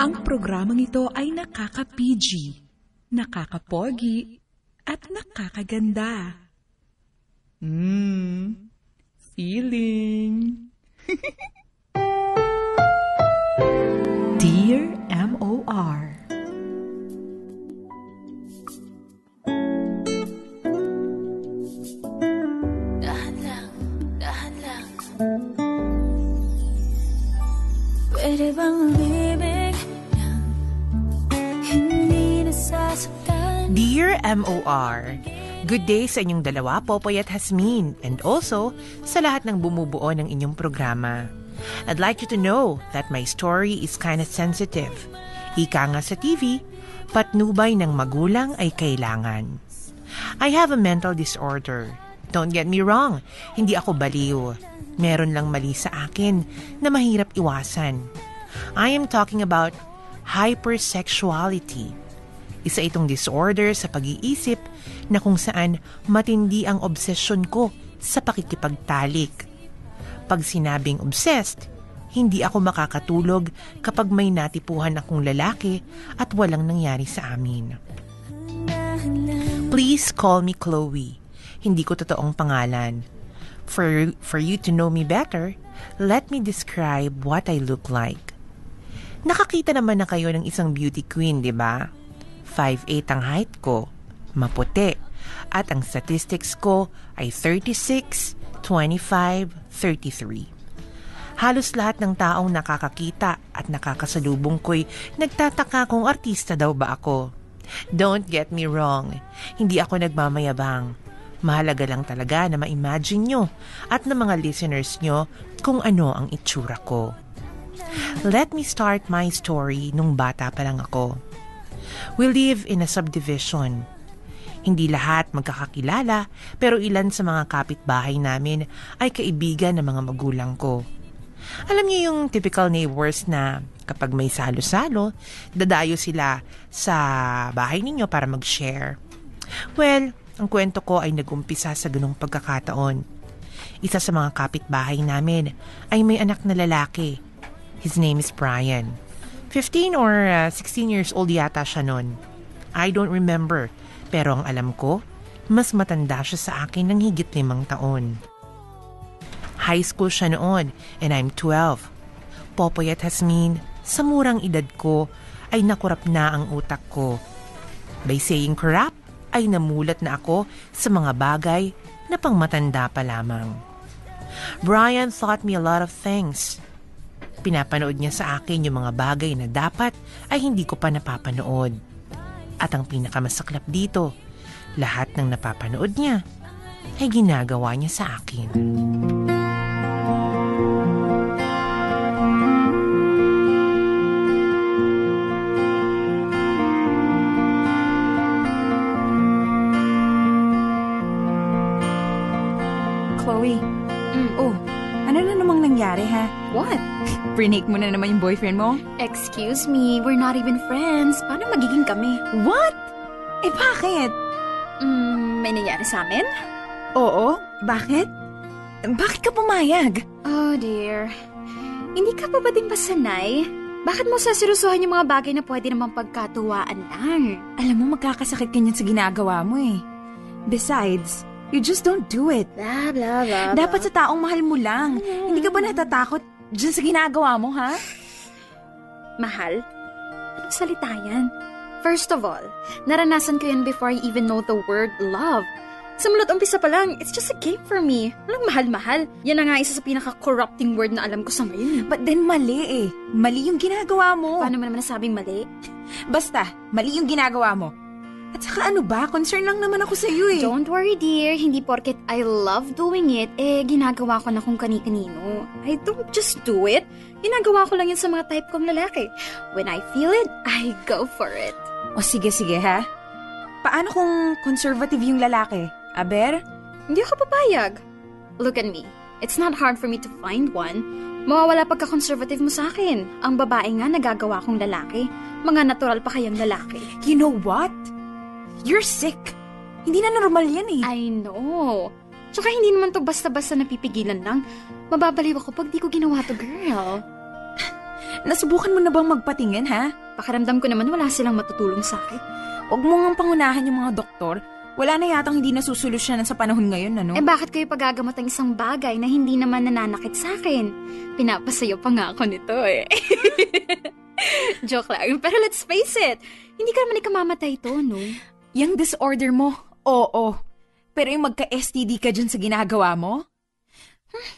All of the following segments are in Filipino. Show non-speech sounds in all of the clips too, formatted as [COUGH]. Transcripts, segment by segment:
Ang programang ito ay nakaka-PG, nakaka-pogi, at nakakaganda. Mmm, feeling. [LAUGHS] Dear M.O.R. Dahan lang, dahan lang Pwede bang umibig Dear MOR, Good day sa inyong dalawa, Popoy at Hasmin, and also sa lahat ng bumubuo ng inyong programa. I'd like you to know that my story is kinda sensitive. Ika nga sa TV, patnubay ng magulang ay kailangan. I have a mental disorder. Don't get me wrong, hindi ako baliw. Meron lang mali sa akin na mahirap iwasan. I am talking about hypersexuality. Isa itong disorder sa pag-iisip na kung saan matindi ang obsesyon ko sa pakikipagtalik. Pag sinabing obsessed, hindi ako makakatulog kapag may natipuhan akong lalaki at walang nangyari sa amin. Please call me Chloe. Hindi ko totoong pangalan. For, for you to know me better, let me describe what I look like. Nakakita naman na kayo ng isang beauty queen, di ba? 5'8 ang height ko, maputi, at ang statistics ko ay 36, 25, 33. Halos lahat ng taong nakakakita at nakakasalubong ko'y nagtataka kung artista daw ba ako. Don't get me wrong, hindi ako nagmamayabang. Mahalaga lang talaga na ma-imagine nyo at ng mga listeners nyo kung ano ang itsura ko. Let me start my story nung bata pa lang ako. We live in a subdivision. Hindi lahat magkakakilala pero ilan sa mga kapitbahay namin ay kaibigan ng mga magulang ko. Alam niyo yung typical neighbors na kapag may salo-salo, dadayo sila sa bahay ninyo para mag-share. Well, ang kwento ko ay nagumpisa sa ganong pagkakataon. Isa sa mga kapitbahay namin ay may anak na lalaki. His name is Brian. 15 or uh, 16 years old yata siya noon. I don't remember, pero ang alam ko, mas matanda siya sa akin ng higit limang taon. High school siya noon and I'm 12. Popoy at Hasmin, sa murang edad ko ay nakurap na ang utak ko. By saying kurap, ay namulat na ako sa mga bagay na pangmatanda pa lamang. Brian taught me a lot of things. Pinapanood niya sa akin yung mga bagay na dapat ay hindi ko pa napapanood. At ang pinakamasaklap dito, lahat ng napapanood niya ay ginagawa niya sa akin. Chloe, Mm. oh, ano na namang nangyari ha? What? Prenake mo na naman yung boyfriend mo? Excuse me, we're not even friends. Paano magiging kami? What? Eh bakit? Mm, may nangyari sa amin? Oo, bakit? Bakit ka pumayag? Oh dear. Hindi ka pa ba din ba sanay? Bakit mo saseryosohan yung mga bagay na pwede namang pagkatuwaan lang? Alam mo, magkakasakit ka sa ginagawa mo eh. Besides, you just don't do it. Blah, blah, blah, Dapat sa taong mahal mo lang. Hindi ka ba natatakot dyan sa ginagawa mo, ha? Mahal? Anong salita yan? First of all, naranasan ko yan before I even know the word love. Simula't umpisa pa lang, it's just a game for me. Walang mahal-mahal. Yan na nga isa sa pinaka-corrupting word na alam ko sa ngayon. But then mali eh. Mali yung ginagawa mo. Paano mo naman nasabing mali? Basta, mali yung ginagawa mo. At saka ano ba, concern lang naman ako sa iyo eh. Don't worry dear, hindi porket I love doing it, eh ginagawa ko na kung kani-kanino. I don't just do it. Ginagawa ko lang yun sa mga type kong lalaki. When I feel it, I go for it. O sige, sige ha. Paano kung conservative yung lalaki? Aber? Hindi ako papayag. Look at me. It's not hard for me to find one. Mawawala pagka-conservative mo sa akin. Ang babae nga nagagawa kong lalaki. Mga natural pa kayang lalaki. You know what? You're sick. Hindi na normal yan eh. I know. Tsaka hindi naman to basta-basta napipigilan lang. Mababaliw ako pag di ko ginawa to, girl. [SIGHS] Nasubukan mo na bang magpatingin, ha? Pakiramdam ko naman wala silang matutulong sa akin. Huwag mo nga pangunahan yung mga doktor. Wala na yatang hindi nasusolusyonan sa panahon ngayon, ano? Eh bakit kayo pagagamot ang isang bagay na hindi naman nananakit sa akin? Pinapasayo pa nga ako nito eh. [LAUGHS] Joke lang. Pero let's face it, hindi ka naman ikamamatay to, no? Yung disorder mo, oo. Pero yung magka-STD ka dyan sa ginagawa mo? Hmm.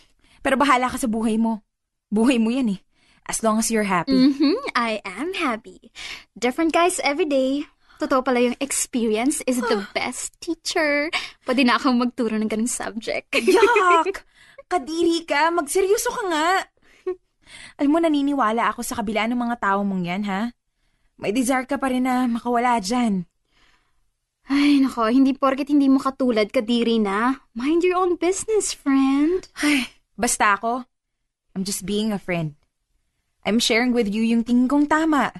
Pero bahala ka sa buhay mo. Buhay mo yan eh. As long as you're happy. Mhm, I am happy. Different guys every day. Totoo pala yung experience is the [GASPS] best teacher. Pwede na akong magturo ng ganung subject. Yuck! [LAUGHS] Kadiri ka, magseryoso ka nga. Alam mo, naniniwala ako sa kabila ng mga tao mong yan, ha? May desire ka pa rin na makawala dyan. Ay, nako, hindi porket hindi mo katulad, kadiri na. Mind your own business, friend. Ay, basta ako. I'm just being a friend. I'm sharing with you yung tingin kong tama.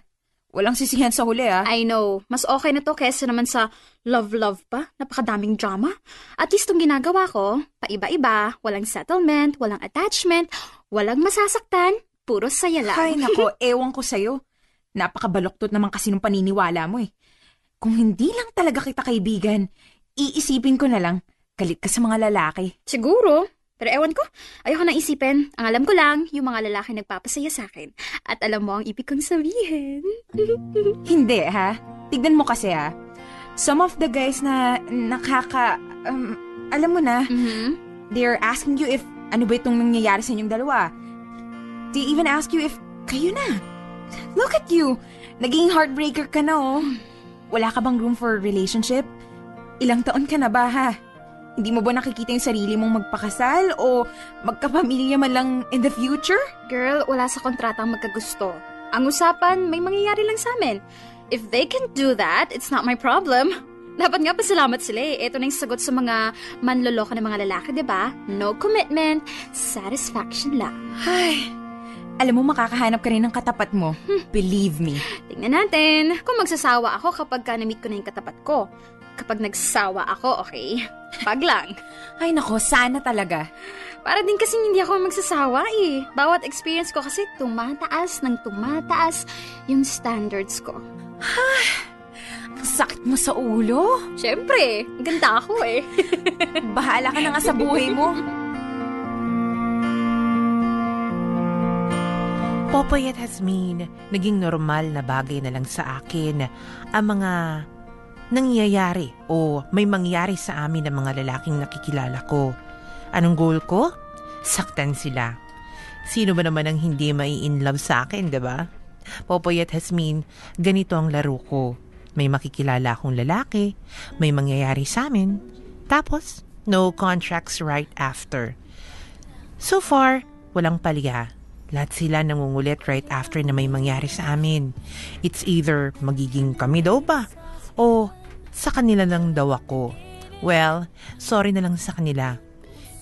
Walang sisihan sa huli, ah. I know. Mas okay na to kesa naman sa love-love pa. Napakadaming drama. At least tong ginagawa ko, paiba-iba, walang settlement, walang attachment, walang masasaktan, puro saya lang. Ay, nako, [LAUGHS] ewan ko sa'yo. Napakabaloktot naman kasi nung paniniwala mo eh. Kung hindi lang talaga kita kaibigan, iisipin ko na lang, galit ka sa mga lalaki. Siguro. Pero ewan ko, ayoko na isipin. Ang alam ko lang, yung mga lalaki nagpapasaya sa akin. At alam mo ang ibig kong sabihin. [LAUGHS] Hindi, ha? Tignan mo kasi, ha? Some of the guys na nakaka... um, alam mo na, Mhm. they're asking you if ano ba itong nangyayari sa inyong dalawa. They even ask you if kayo na. Look at you. Naging heartbreaker ka na, oh. [SIGHS] [LAUGHS] Wala ka bang room for relationship? Ilang taon ka na ba, ha? Hindi mo ba nakikita yung sarili mong magpakasal o magkapamilya man lang in the future? Girl, wala sa kontratang magkagusto. Ang usapan, may mangyayari lang sa amin. If they can do that, it's not my problem. [LAUGHS] Dapat nga pasalamat sila eh. Ito na yung sagot sa mga manloloko ng mga lalaki, di ba? No commitment, satisfaction lang. Ay, alam mo makakahanap ka rin ng katapat mo. Believe me. Tingnan natin kung magsasawa ako kapag ka na-meet ko na yung katapat ko. Kapag nagsawa ako, okay? Pag lang. [LAUGHS] Ay nako, sana talaga. Para din kasi hindi ako magsasawa eh. Bawat experience ko kasi tumataas ng tumataas yung standards ko. Ang sakit mo sa ulo. Siyempre, ganda ako eh. [LAUGHS] Bahala ka na nga sa buhay mo. [LAUGHS] Popoy at Hasmin, naging normal na bagay na lang sa akin ang mga nangyayari o may mangyari sa amin ng mga lalaking nakikilala ko. Anong goal ko? Saktan sila. Sino ba naman ang hindi mai in love sa akin, ba? Popoy at Hasmin, ganito ang laro ko. May makikilala akong lalaki, may mangyayari sa amin, tapos no contracts right after. So far, walang palya. Lahat sila nangungulit right after na may mangyari sa amin. It's either magiging kami daw ba o sa kanila lang daw ako. Well, sorry na lang sa kanila.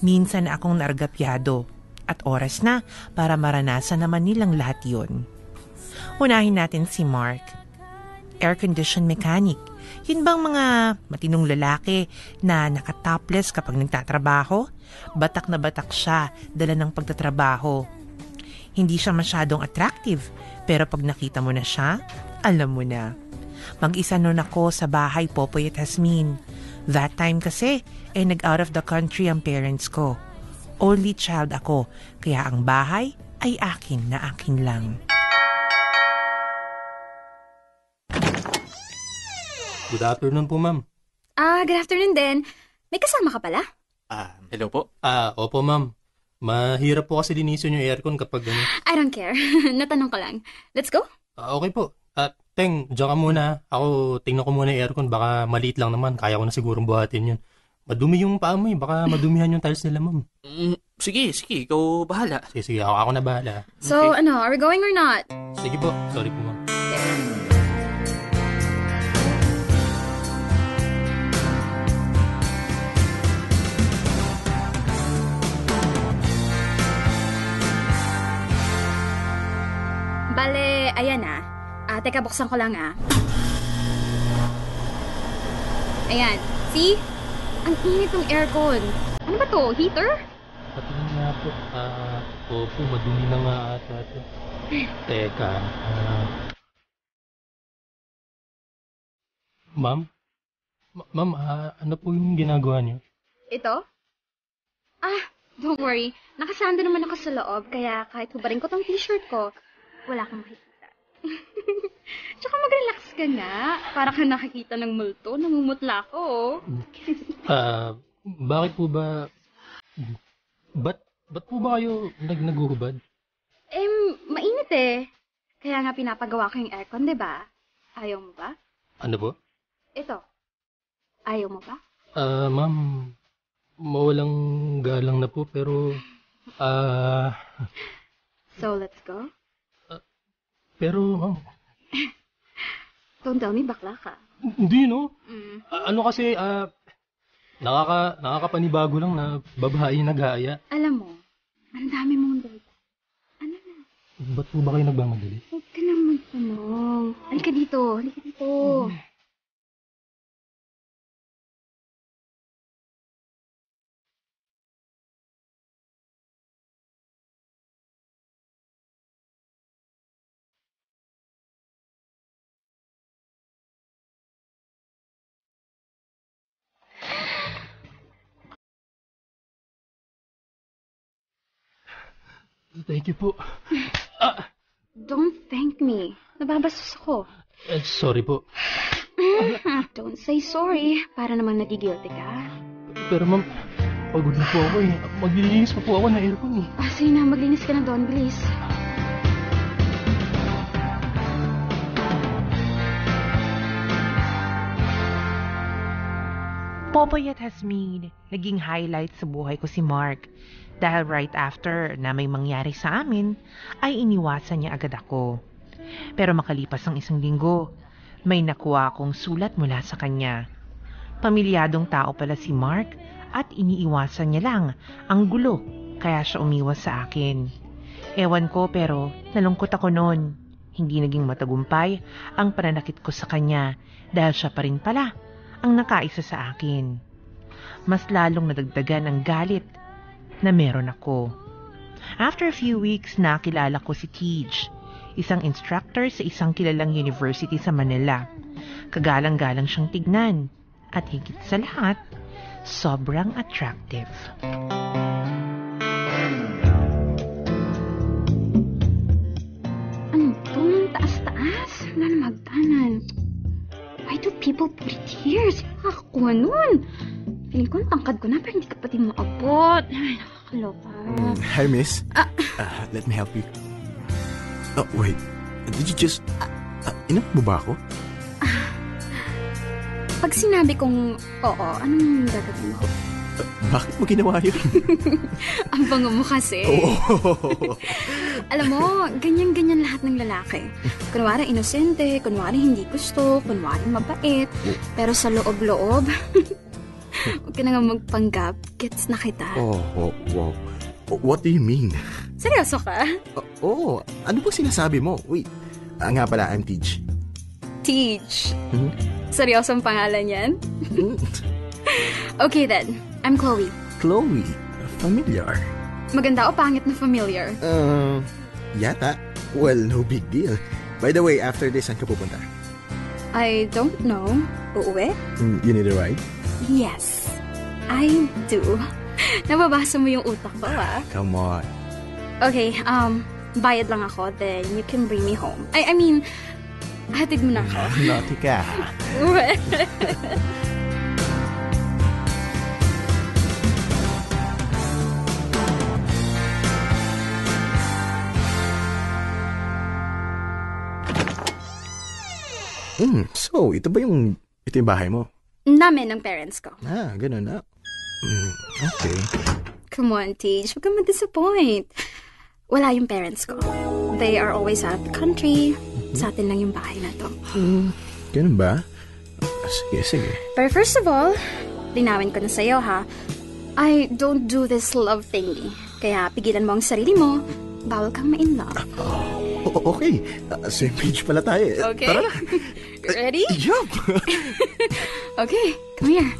Minsan akong nargapyado at oras na para maranasan naman nilang lahat yon. Unahin natin si Mark. Air condition mechanic. Yun bang mga matinong lalaki na nakatopless kapag nagtatrabaho? Batak na batak siya dala ng pagtatrabaho. Hindi siya masyadong attractive, pero pag nakita mo na siya, alam mo na. Mag-isa noon ako sa bahay Popoy at Hasmin. That time kasi, eh nag-out of the country ang parents ko. Only child ako, kaya ang bahay ay akin na akin lang. Good afternoon po, ma'am. Ah, good afternoon din. May kasama ka pala? Ah, hello po. Ah, opo, ma'am. Mahirap po kasi linisin yung aircon kapag ano. I don't care. [LAUGHS] Natanong ko lang. Let's go? Ah, okay po. Ah, Teng, dyan ka muna. Ako, tingnan ko muna yung aircon. Baka maliit lang naman. Kaya ko na sigurong buhatin yun. Madumi yung paa mo eh. Baka madumihan yung tiles nila, ma'am. Mm, sige, sige, ikaw bahala. Sige, sige. Ako, ako na bahala. So, ano, are we going or not? Sige po. Sorry po, ma'am. Bale, ayan ah. Ah, teka, buksan ko lang ah. Ayan. See? Ang init ng aircon. Ano ba to? Heater? patingin nga po. Ah, opo, madumi na nga ata ito. [LAUGHS] Teka, ah... ma'am? Ma- ma'am, ah, ano po yung ginagawa niyo? Ito? Ah, don't worry. Nakasando naman ako sa loob, kaya kahit hubarin ko tong t-shirt ko, wala kang makikita. [LAUGHS] Tsaka mag-relax ka nga. Para ka nakikita ng multo, namumutla ako. oh. [LAUGHS] Ah, bakit po ba... Ba't, ba't po ba kayo nag naguhubad? Eh, mainit eh. Kaya nga pinapagawa ko yung aircon, di ba? Ayaw mo ba? Ano po? Ito. Ayaw mo ba? Ah, ma'am, mawalang galang na po, pero... Ah... [LAUGHS] So, let's go. Pero, ma'am, Don't tell me bakla ka. hindi, no? Mm. Ah, ano kasi, ah... nakaka, nakakapanibago lang na babae yung nag-aaya. Alam mo, ang dami mong date. Ano na? Ba't po ba kayo nagmamadali? Huwag ka nang magtanong. Halika dito. Halika dito. Thank you po. [SIGHS] Don't thank me. Nababastos ako. Eh, sorry po. [SIGHS] Don't say sorry. Para naman nagigilty ka. Pero ma'am, pagod na po ako eh. Maglilinis pa po ako ng aircon eh. Ah, sige na. Maglinis ka na doon. Bilis. Popoy at Hasmin, naging highlight sa buhay ko si Mark. Dahil right after na may mangyari sa amin, ay iniwasan niya agad ako. Pero makalipas ang isang linggo, may nakuha akong sulat mula sa kanya. Pamilyadong tao pala si Mark at iniiwasan niya lang ang gulo kaya siya umiwas sa akin. Ewan ko pero nalungkot ako noon. Hindi naging matagumpay ang pananakit ko sa kanya dahil siya pa rin pala ang nakaisa sa akin. Mas lalong nadagdagan ang galit na meron ako. After a few weeks, nakilala ko si Tej, isang instructor sa isang kilalang university sa Manila. Kagalang-galang siyang tignan at higit sa lahat, sobrang attractive. Ano to? Taas-taas. Wala na magtanan. Why do people put it here? Nakakakuha nun? Feeling ko ang tangkad ko na pero hindi ka pati maabot. Ay, nakakaloka. Hi, miss. Uh, let me help you. Oh, wait. Did you just... Uh, inap mo ba ako? Pag sinabi kong oo, anong gagawin mo? Uh, bakit mo ginawa yun? [LAUGHS] Ang bango mo kasi. oh, Alam mo, ganyan-ganyan lahat ng lalaki. Kunwari inosente, kunwari hindi gusto, kunwari mabait. Pero sa loob-loob, [LAUGHS] huwag ka na nga magpanggap. Gets na kita. oh, oh, wow. Oh, What do you mean? Seryoso ka? Oh, oh, ano ba sinasabi mo? Wait, ah, nga pala, I'm Tej. Teach. Hmm? Seryoso ang pangalan yan? Hmm, [LAUGHS] Okay then, I'm Chloe. Chloe, familiar. Maganda o pangit na familiar? Uh, yata. Well, no big deal. By the way, after this, saan ka pupunta? I don't know. Uuwi? Mm, You need a ride? Yes, I do. Nababasa mo yung utak ko, ah. Come on. Okay, um, bayad lang ako, then you can bring me home. I, I mean, hatid mo na ako. [LAUGHS] Naughty ka. Hmm, so, ito ba yung, ito yung bahay mo? Namin ng parents ko. Ah, ganun na. Hmm, okay. Come on, Tej. Huwag ka ma-disappoint. Wala yung parents ko. They are always out of the country. Sa atin lang yung bahay na to. Hmm, ganun ba? Ah, Sige, sige. But first of all, linawin ko na sa'yo, ha? I don't do this love thingy. Kaya pigilan mo ang sarili mo. Bawal kang ma-in love. O- okay, Ah, same page pala tayo. eh. Okay. Tara na. [LAUGHS] Ready? Yup! [LAUGHS] Okay, come here.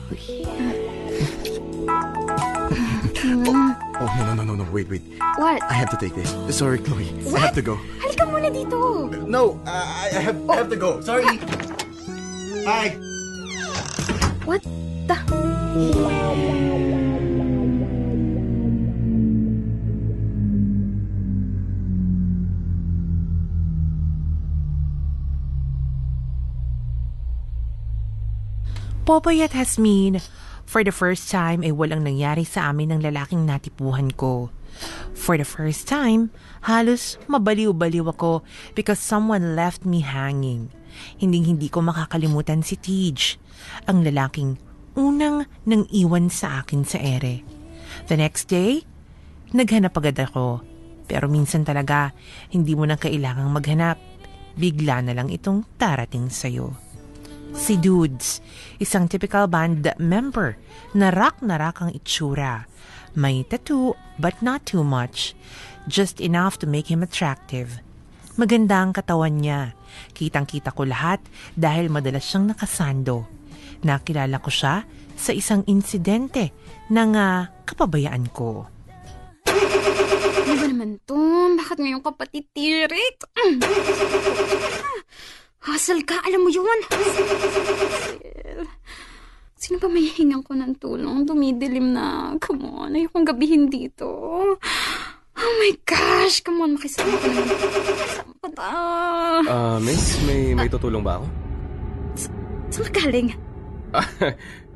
oh, oh, wait, wait. What? I have to take this. Sorry, Chloe. I have to go. Halika muna dito. No, uh, I, I have I have to go. Sorry. Bye. What the? Popoy at Hasmin, for the first time ay walang nangyari sa amin ng lalaking natipuhan ko. For the first time, halos mabaliw-baliw ako because someone left me hanging. Hinding-hindi ko makakalimutan si Tej, ang lalaking unang nang iwan sa akin sa ere. The next day, naghanap agad ako. Pero minsan talaga, hindi mo na kailangang maghanap. Bigla na lang itong darating sa'yo. Si Dudes, isang typical band member na rock na rock ang itsura. May tattoo but not too much. Just enough to make him attractive. Maganda ang katawan niya. Kitang-kita ko lahat dahil madalas siyang nakasando. Nakilala ko siya sa isang insidente ng ah, kapabayaan ko. Ano ba naman to? Bakit ngayon ka [CLEARS THROAT] Hustle ka, alam mo yun. Sino ba may hingang ko ng tulong? Dumidilim na. Come on, ayokong gabihin dito. Oh my gosh, come on, makisama ka naman. Saan ka ta? Ah, miss, may may tutulong ba ako? Saan ka galing? [LAUGHS]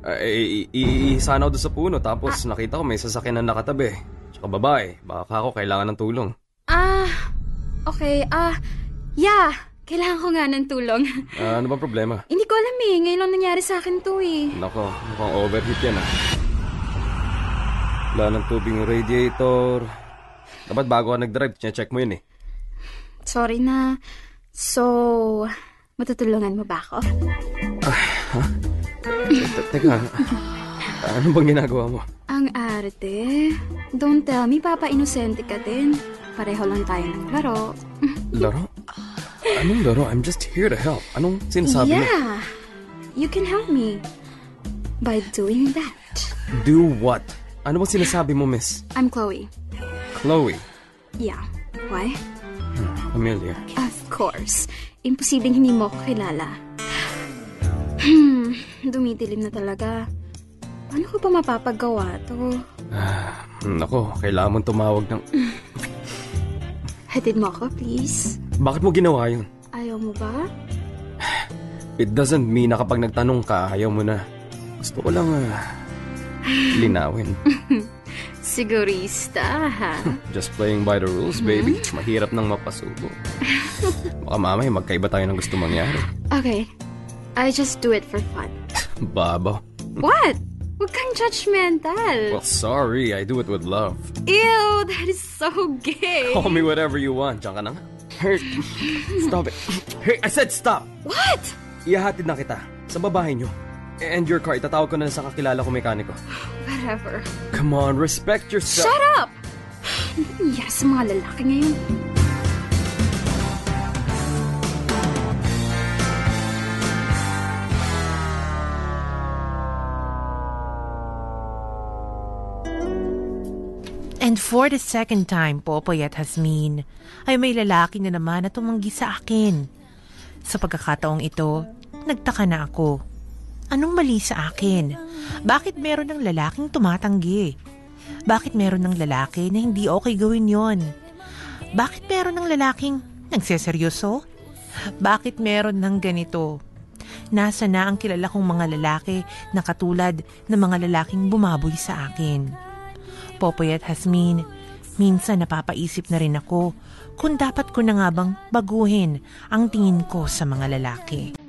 Ah, i- i- Iisana ako doon sa puno tapos nakita ko may sasakyan na nakatabi. Tsaka babae, baka ako kailangan ng tulong. Ah, okay, ah, yeah. Kailangan ko nga ng tulong. Ah, ano bang problema? Hindi ko alam eh. Ngayon lang nangyari sa akin to eh. Nako, mukhang overheat yan ah. Wala ng tubig yung radiator. Dapat bago ka nag-drive, check mo yun eh. Sorry na. So, matutulungan mo ba ako? Te- Teka, ano bang ginagawa mo? Ang arte. Don't tell me, Papa, inosente ka din. Pareho lang tayo ng laro. Laro? Anong laro? I'm just here to help. Anong sinasabi mo? yeah, you can help me by doing that. Do what? Ano bang sinasabi mo, miss? I'm Chloe. Chloe. Yeah. Why? Familiar. Of course. Imposibleng hindi mo ako kilala. Hmm, dumidilim na talaga. Paano ko pa mapapagawa to? Nako, kailangan mong tumawag ng... [LAUGHS] Hatid mo ako, please. Bakit mo ginawa yun? Ayaw mo ba? [SIGHS] It doesn't mean na kapag nagtanong ka, ayaw mo na. Gusto ko lang, ah, [SIGHS] linawin. [LAUGHS] Sigurista, ha? [LAUGHS] Just playing by the rules, baby. [LAUGHS] Mahirap nang mapasubo. Baka mamaya magkaiba tayo ng gusto mangyari. Okay. I just do it for fun. Baba. What? Huwag kang judgmental. Well, sorry. I do it with love. Ew, that is so gay. Call me whatever you want. Diyan ka na nga. Hey, stop it. Hey, I said stop! What? Ihahatid na kita sa babae nyo. And your car, itatawag ko na sa kakilala ko mekaniko. Whatever. Come on, respect yourself. Shut up! [SIGHS] Sa mga lalaki ngayon? And for the second time, Popoy at Hasmin, ay may lalaki na naman na tumanggi sa akin. Sa pagkakataong ito, nagtaka na ako. Anong mali sa akin? Bakit meron ng lalaking tumatanggi? Bakit meron ng lalaki na hindi okay gawin yon? Bakit meron ng lalaking nagseseryoso? Bakit meron ng ganito? Nasa na ang kilala kong mga lalaki na katulad ng mga lalaking bumaboy sa akin? Popoy at Hasmin, minsan napapaisip na rin ako kung dapat ko na nga bang baguhin ang tingin ko sa mga lalaki.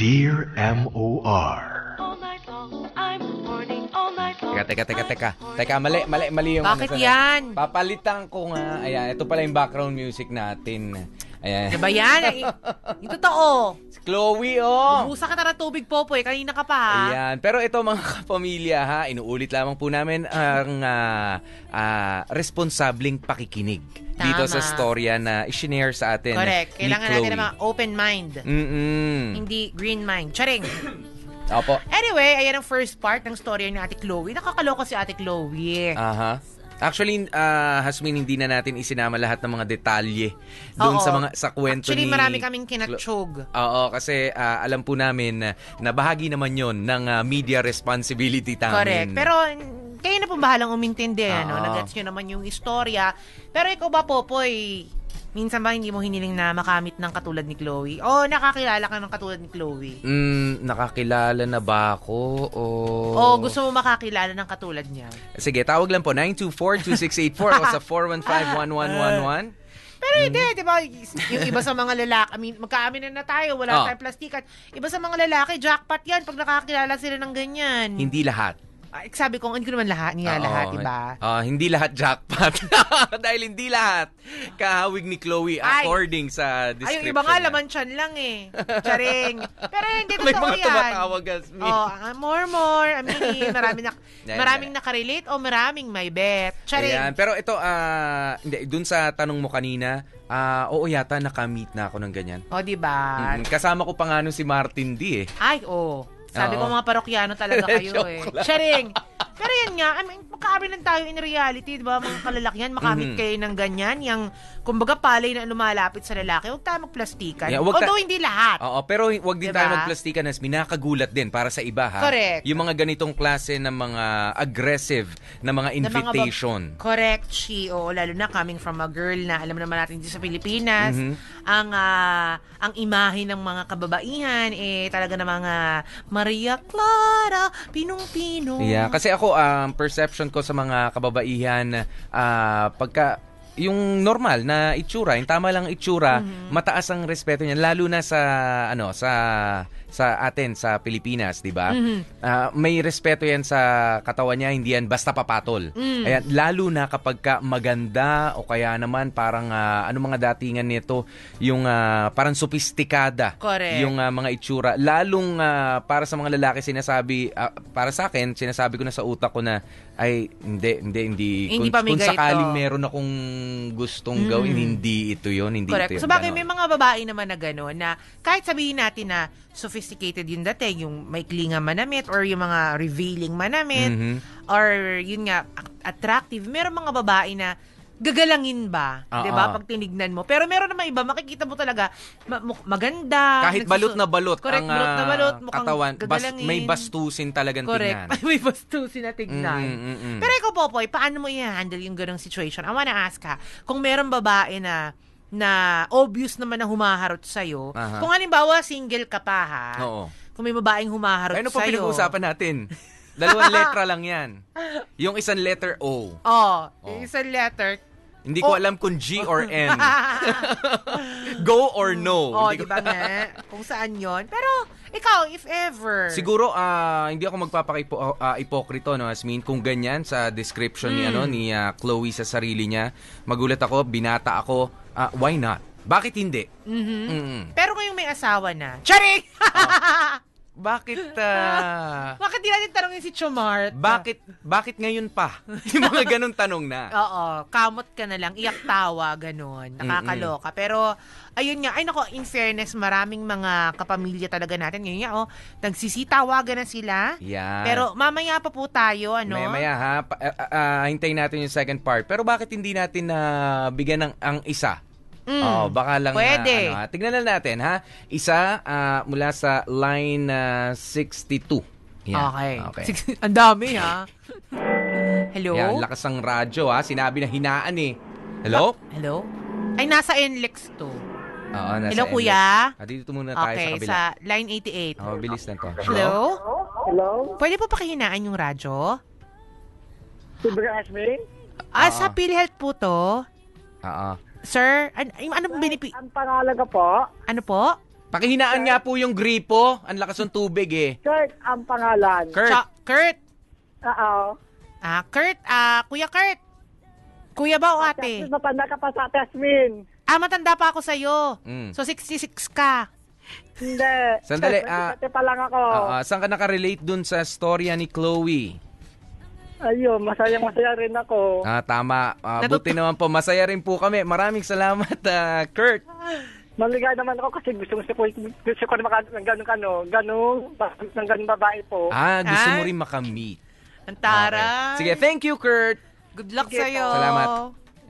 Dear M.O.R. Teka, teka, teka, teka. Teka, mali, mali, mali yung... Bakit ano yan? Papalitan ko nga. Ayan, ito pala yung background music natin. Ayan. Diba yan? Ay, [LAUGHS] Yung totoo. Si Chloe, oh! Busa ka na ng tubig, Popoy. Kanina ka pa, ha? Ayan. Pero ito mga [LAUGHS] kapamilya ha, inuulit lamang po namin ang ah, ah, responsableng pakikinig dito Tama. sa storya na i-share sa atin Correct. ni Kailangan Chloe. natin ng mga open mind. Mm-mm. Hindi green mind. Charing. Opo. Anyway, ayan ang first part ng story ni Ate Chloe. Nakakaloka si Ate Chloe. Aha. Actually, ah, Hasmin, hindi na natin isinama lahat ng mga detalye doon Oo. sa mga sa kwento Actually, ni marami kaming kinatsyog. Oo, kasi ah, alam po namin na, na bahagi naman yon ng ah, media responsibility namin. Correct. Pero kayo na po bahalang umintindi. Ano? Oo. Nagets nyo naman yung istorya. Pero ikaw ba, Popoy, minsan ba hindi mo hiniling na makamit ng katulad ni Chloe? O nakakilala ka ng katulad ni Chloe? Mm, nakakilala na ba ako? O... O gusto mo makakilala ng katulad niya? Sige, tawag lang po. 924-2684 o sa [LAUGHS] 415-1111. Pero hindi, di ba? Yung iba sa mga lalaki, I mean, magkaamin na tayo, wala Oh. tayong plastikan. Iba sa mga lalaki, jackpot yan pag nakakilala sila ng ganyan. Hindi lahat. Ah, sabi ko, hindi ko naman lahat, niya Oo. lahat, diba? Ah, hindi lahat jackpot. [LAUGHS] Dahil hindi lahat kahawig ni Chloe Ay. according Ay, sa description. yung iba nga, laman tiyan lang eh. Charing. Pero hindi, [LAUGHS] May totoo mga yan. tumatawag as me. Oh, ah, more, more. I mean, marami na, Yan, maraming [LAUGHS] nakarelate o maraming may bet. Charing. Ayan. Pero ito, ah, hindi, dun sa tanong mo kanina, ah, oo yata nakamit na ako ng ganyan. O, diba? Mm, kasama ko pa nga si Martin D eh. Ay, oo. Sabi Oo. ko mga parokyano talaga [LAUGHS] kayo Joke eh. lang. Charing. Pero yan nga, I mean, magkaabi lang tayo in reality, di ba? Mga kalalakihan, makamit Mhm. kayo ng ganyan. Yung, kumbaga, palay na lumalapit sa lalaki, huwag tayo magplastikan. Yeah, wag ta- Although, hindi lahat. Oo, pero wag din Diba? tayo magplastikan as minakagulat din para sa iba ha. Correct. Yung mga ganitong klase ng mga aggressive na mga Na mga bab- invitation. Correct, she. Oo, lalo na coming from a girl na alam naman natin dito sa Pilipinas, Mhm. ang ah, ang imahe ng mga kababaihan eh talaga ng mga Maria Clara, Pinong-Pino. Yeah, kasi ako ang perception ko sa mga kababaihan ah, pagka yung normal na itsura, yung tama lang itsura, Mhm. mataas ang respeto niya lalo na sa ano sa sa atin sa Pilipinas, 'di ba? Mhm. Ah, may respeto 'yan sa katawan niya, hindi yan basta papatol. Mm. Ayan, lalo na kapag ka maganda o kaya naman parang ah, ano mga datingan nito, yung ah, parang sopistikada Correct. yung ah, mga itsura. Lalong ah, para sa mga lalaki sinasabi ah, para sa akin, sinasabi ko na sa utak ko na ay hindi hindi hindi Hindi kung, kung sakaling ito. meron akong gustong Mm. gawin, hindi ito 'yon, hindi Correct. ito 'yun. So Ganon. may mga babae naman na gano'n na kahit sabihin natin na sophisticated yung dating, yung may klinga manamit or yung mga revealing manamit Mhm. or yun nga attractive, meron mga babae na gagalangin ba, Oo. 'di ba? Pag tinignan mo. Pero meron naman iba makikita mo talaga ma- maganda. Kahit nagsusu- balot na balot Correct, ang balot na ah, balot, mukhang katawan, bas- gagalangin. may bastusin talagang Correct. tingnan. [LAUGHS] may bastusin na tignan. Mm, mm, mm. Pero ikaw, Popoy, paano mo i-handle yung ganong situation? I wanna ask ka, kung meron babae na na obvious naman na humaharot sa'yo, Aha. kung halimbawa single ka pa ha, Oo. kung may babaeng humaharot Ano pa sa'yo. pinag-uusapan natin? [LAUGHS] Dalawang letra lang 'yan. Yung isang letter O. Oh, Oh. yung isang letter. Hindi ko Oh. alam kung G or [LAUGHS] N. [LAUGHS] Go or no. oh, di ba nga? Kung saan yon Pero, ikaw, if ever. Siguro ah, hindi ako magpapakipo ah, ipokrito no Asmin kung ganyan sa description ni Mm. ano ni ah, Chloe sa sarili niya. Magulat ako, binata ako. ah, why not? Bakit hindi? Mhm. Mm. Pero kung yung may asawa na, Charing! [LAUGHS] Bakit [LAUGHS] ah, Bakit di natin tanongin si Chomart? bakit bakit ngayon pa? [LAUGHS] yung mga ganong tanong na. Oo, kamot ka na lang, iyak tawa, ganun. Nakakaloka. Pero, ayun nga, ay nako, in fairness, maraming mga kapamilya talaga natin. Ngayon nga, oh, nagsisitawagan na sila. Yan. Pero mamaya pa po tayo, ano? Maya-maya ha, pa, ah, ah, hintayin natin yung second part. Pero bakit hindi natin na bigyan ng ang isa? Mm. Oh, baka lang na, Pwede. ano, ha? Tignan na natin ha. Isa ah, mula sa line ah, 62. Yan. Okay. okay. Six- [LAUGHS] Ang dami, ha? [LAUGHS] Hello? Yan, lakas ng radyo ha. Sinabi na hinaan eh. Hello? Hello? Ay, nasa NLEX to. Oo, nasa Hello, NLEX. kuya? Ah, dito muna tayo Okay, sa kabila. sa line 88. Oh, bilis na to. Hello? Hello? Pwede po pakihinaan yung radyo? Si Brasmin? Ah, Ah. sa PhilHealth po to. Oo. Sir, an- yung ano binipi... Ang pangalan ko po? Ano po? Pakihinaan nga po yung gripo. Ang lakas ng tubig eh. Kurt ang pangalan. Kurt. Cha- Kurt. Oo. Ah, Kurt, ah, Kuya Kurt. Kuya ba o ate? Tapos matanda ka pa sa Tasmin. Ah, matanda pa ako sa'yo. Mm. So, 66 ka. Hindi. Sandali, ah, 27 pa lang ako. Ah, ah, saan ka nakarelate dun sa storya ni Chloe? Ayun, masayang masaya rin ako. Ah, tama. Ah, buti naman po. Masaya rin po kami. Maraming salamat, ah, Kurt. Maligay naman ako kasi gusto, gusto ko, gusto ko na maka, ng ganun ano, ganun, ng ganun babae po. Ah, gusto mo rin makamit. Ang taray. Okay. Sige, thank you, Kurt. Good luck Sige sa'yo. po. Salamat.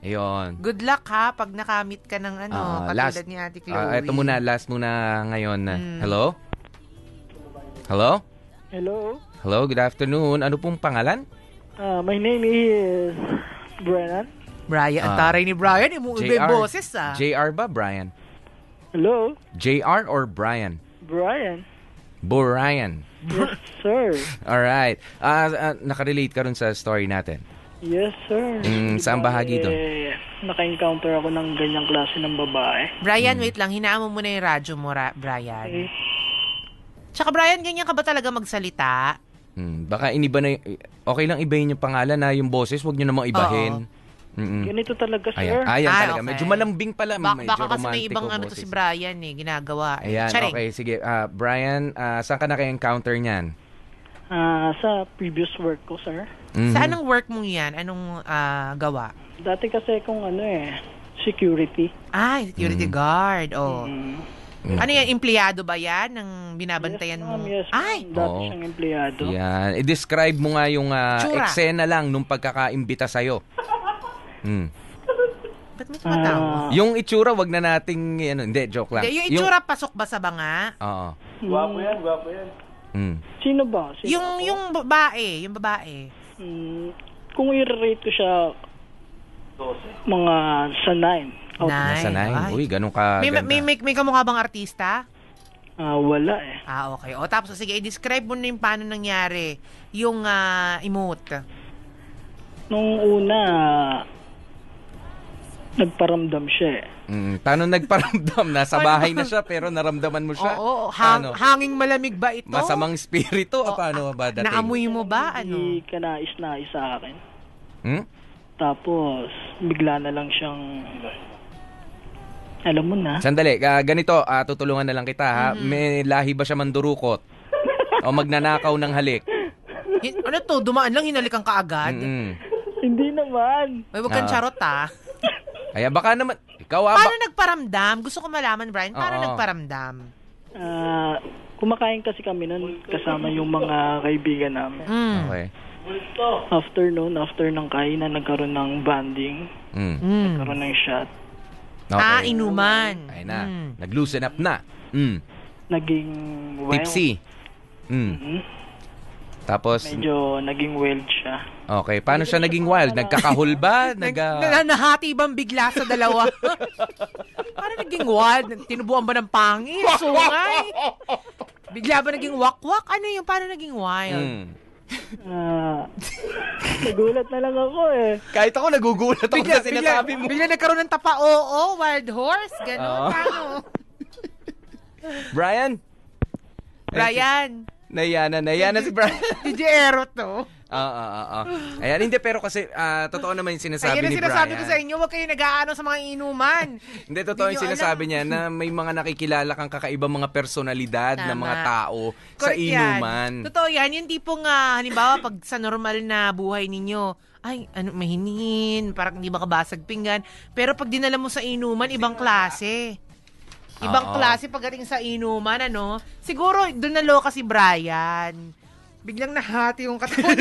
Ayun. Good luck ha pag nakamit ka ng ano, Ah, katulad last, ni Ate Chloe. ah, ito muna, last muna ngayon. Mm. Hello? Hello? Hello? Hello, good afternoon. Ano pong pangalan? Uh, my name is Brennan. Brian, ang Ah. taray ni Brian. Imu iba yung boses ah. JR ba, Brian? Hello? JR or Brian? Brian. Brian. Yes, sir. [LAUGHS] Alright. Ah, ah, nakarelate ka rin sa story natin. Yes, sir. Mm, saan bahagi ito? Eh, naka-encounter ako ng ganyang klase ng babae. Brian, wait lang. Hinaan mo muna yung radyo mo, Ra- Brian. Okay. Tsaka Brian, ganyan ka ba talaga magsalita? Hmm, baka iniba na y- okay lang ibahin yung pangalan na yung boses, wag niyo namang ibahin. Mm-mm. Ganito talaga, sir. Ayan, ayan Ah, talaga. okay. Medyo malambing pala. Ba- medyo baka kasi may romantic ibang ang ano to boses. si Brian eh, ginagawa. Ayan, Charing. okay. Sige, Ah, Brian, ah, saan ka naka-encounter niyan? Ah, sa previous work ko, sir. Mhm. Sa anong work mong yan? Anong ah, gawa? Dati kasi kung ano eh, security. Ah, security Mm. guard. Oh. Mm. Ano yan? Empleyado ba yan? Ng binabantayan yes, mo? ma'am, yes, Ay! Dati Oo. siyang empleyado. Yan. I-describe mo nga yung Tsura. eksena lang nung pagkakaimbita sa'yo. [LAUGHS] Hmm. Ba't mo tumatawa? Ah, Yung itsura, wag na nating, ano, hindi, joke lang. Hindi, yung itsura pasok ba sa banga? Oo. Gwapo yan, gwapo yan. Hmm. Sino ba? Sino Yung, ako? yung babae, yung babae. Mm, kung i-rate ko siya mga sa 9. Nasa nine. Ay. Uy, ganun ka May, ganda. may, may, may kamukha bang artista? Ah, wala eh. Ah, okay. O tapos, sige, i-describe mo na yung paano nangyari yung ah, emote. Nung una, nagparamdam siya eh. Mm, paano nagparamdam? [LAUGHS] Nasa bahay na [LAUGHS] siya pero naramdaman mo siya? Oo, hang, Ano? hanging malamig ba ito? Masamang spirito? O, paano ba dating? Naamoy mo ba? Ano? Hindi ka nais-nais sa akin. Hmm? Tapos, bigla na lang siyang... Alam mo na. Sandali, ah, ganito, ah, tutulungan na lang kita ha. May lahi ba siya mandurukot? o magnanakaw ng halik? Hin- ano to? Dumaan lang, hinalikan ka agad? Mm-mm. Hindi naman. May wag kang Ah. charot ah. Kaya baka naman, ikaw ah, Paano ba- nagparamdam? Gusto ko malaman, Brian. Paano Oo. nagparamdam? Ah, kumakain kasi kami nun kasama yung mga kaibigan namin. Mm. Okay. After noon, after ng kainan, nagkaroon ng banding. Mm. Mm. Nagkaroon ng shot. Ah, Okay. inuman. Ay na. Mm. Nag-loosen up na. Mm. Naging wild. Tipsy. Mm. Mhm. Tapos, Medyo naging wild siya. okay. Paano siya naging wild? Nagkakahol ba? [LAUGHS] Nag, Nag, ah, na, nahati bang bigla sa dalawa? [LAUGHS] Paano naging wild? Tinubuan ba ng pangil? [LAUGHS] Sungay? Bigla ba naging wakwak? Ano yung paano naging wild? mm. Ah, [LAUGHS] nagulat na lang ako eh. Kahit ako nagugulat ako Bigla, sa sinasabi bigla, mo. bigla nagkaroon ng tapa, oo, wild horse, gano'n, Oo. paano? [LAUGHS] Brian? Brian, Nayana, nayana si Brian. [LAUGHS] DJ Ero to. Ah, ah, ah, ah. Ayan, hindi, pero kasi, ah, totoo naman yung sinasabi Ayun ni ang sinasabi Brian. ko sa inyo, huwag kayo nag-aano sa mga inuman. [LAUGHS] Hindi, totoo Hindi yung nyo sinasabi alam. niya na may mga nakikilala kang kakaibang mga personalidad na Tama. mga tao sa Correct inuman. Yan. Totoo yan. Yung tipong, ah, halimbawa, pag sa normal na buhay ninyo, ay, ano, mahinin, parang hindi makabasag pinggan. Pero pag dinala mo sa inuman, ibang klase. Ibang Oo. klase pagdating sa inuman, ano? Siguro, doon naloka si Brian. Biglang nahati yung katawan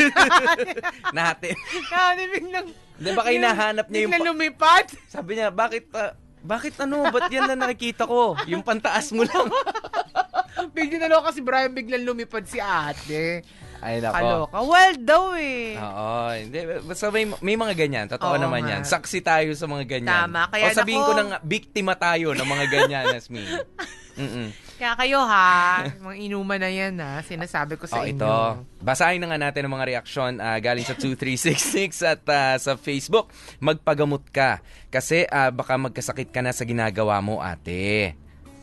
Natin. [LAUGHS] Nahati biglang... Hindi ba kayo nahanap niya yung... Biglang pa- lumipad. Sabi niya, bakit, ah, bakit ano, ba't yan na nakikita ko? Yung pantaas mo lang. [LAUGHS] Biglang naloka si Brian, biglang lumipad si ate. Ay, nako. Kaloka. Well daw eh. Oo, hindi. Basta may, may mga ganyan. Totoo Oo naman nga. yan. Saksi tayo sa mga ganyan. Tama, kaya o sabihin nako- ko na nga, biktima tayo ng mga ganyan, Asmin. [LAUGHS] Mm-mm. Kaya kayo ha, mga inuman na yan ha, sinasabi ko sa Oh, inyo. ito. Basahin na nga natin ang mga reaksyon ah, galing sa 2366 at ah, sa Facebook. Magpagamot ka kasi ah, baka magkasakit ka na sa ginagawa mo, ate.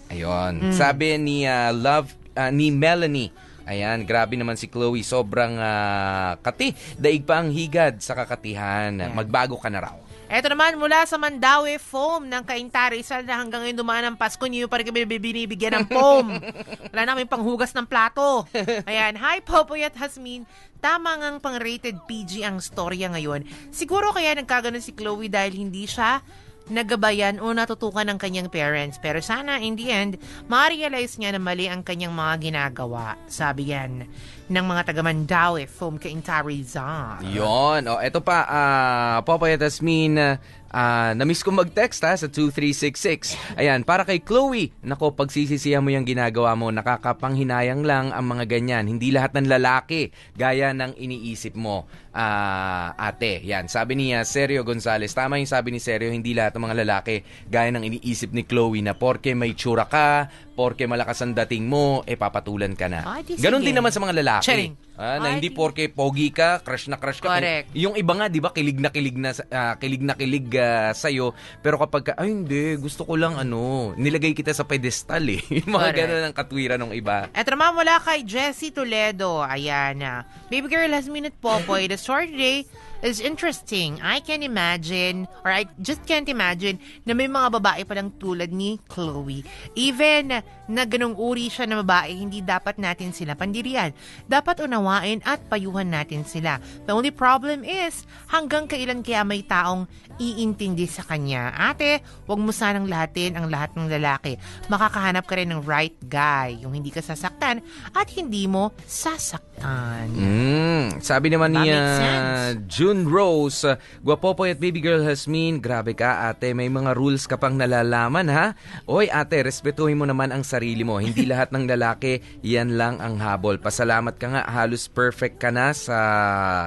Ayun. Mm. Sabi ni ah, Love ah, ni Melanie. Ayan, grabe naman si Chloe. Sobrang ah, kati. Daig pa ang higad sa kakatihan. Magbago ka na raw. Eto naman mula sa Mandawi Foam ng Kainta Rizal na hanggang ngayon dumaan ang Pasko niyo pa rin kami binibigyan ng foam. [LAUGHS] Wala namin panghugas ng plato. Ayan, hi Popoy at Hasmin. Tama ngang pang-rated PG ang storya ngayon. Siguro kaya nagkaganon si Chloe dahil hindi siya nagabayan o natutukan ng kanyang parents. Pero sana, in the end, ma-realize niya na mali ang kanyang mga ginagawa. Sabi yan ng mga taga Mandawi Foam Kainta Rizal. Yon. O, eto pa, ah Popoy at Asmin, ah, na-miss ko mag-text ha, sa 2366. Ayan, para kay Chloe. Nako, pagsisisihan mo yung ginagawa mo, nakakapanghinayang lang ang mga ganyan. Hindi lahat ng lalaki gaya ng iniisip mo, ah, ate. Yan, sabi ni ah, Sergio Gonzalez. Tama yung sabi ni Sergio, hindi lahat ng mga lalaki gaya ng iniisip ni Chloe na porke may tsura ka, porke malakas ang dating mo, eh papatulan ka na. Di Ganon din naman sa mga lalaki. Charing. Ah, na Ay, hindi di- porke pogi ka, crush na crush ka. Correct. Yung iba nga, 'di ba, kilig na kilig na ah, kilig na kilig ah, sa pero kapag ka, ay hindi, gusto ko lang ano, nilagay kita sa pedestal eh. [LAUGHS] Yung mga Correct. ganun ang katwiran ng iba. Eto naman mula kay Jessie Toledo. Ayan na. Baby girl has minute Popoy. The story today is interesting. I can imagine, or I just can't imagine, na may mga babae palang tulad ni Chloe. Even na ganong uri siya na babae, hindi dapat natin sila pandirian. Dapat unawain at payuhan natin sila. The only problem is, hanggang kailan kaya may taong iintindi sa kanya. Ate, wag mo sanang lahatin ang lahat ng lalaki. Makakahanap ka rin ng right guy, yung hindi ka sasaktan at hindi mo sasaktan. Mm, sabi naman That ah, sense. June Rose, uh, Gwapopoy at baby girl Hasmin, grabe ka ate, may mga rules ka pang nalalaman ha? Oy ate, respetuhin mo naman ang sarili mo. Hindi [LAUGHS] lahat ng lalaki, yan lang ang habol. Pasalamat ka nga, halos perfect ka na sa,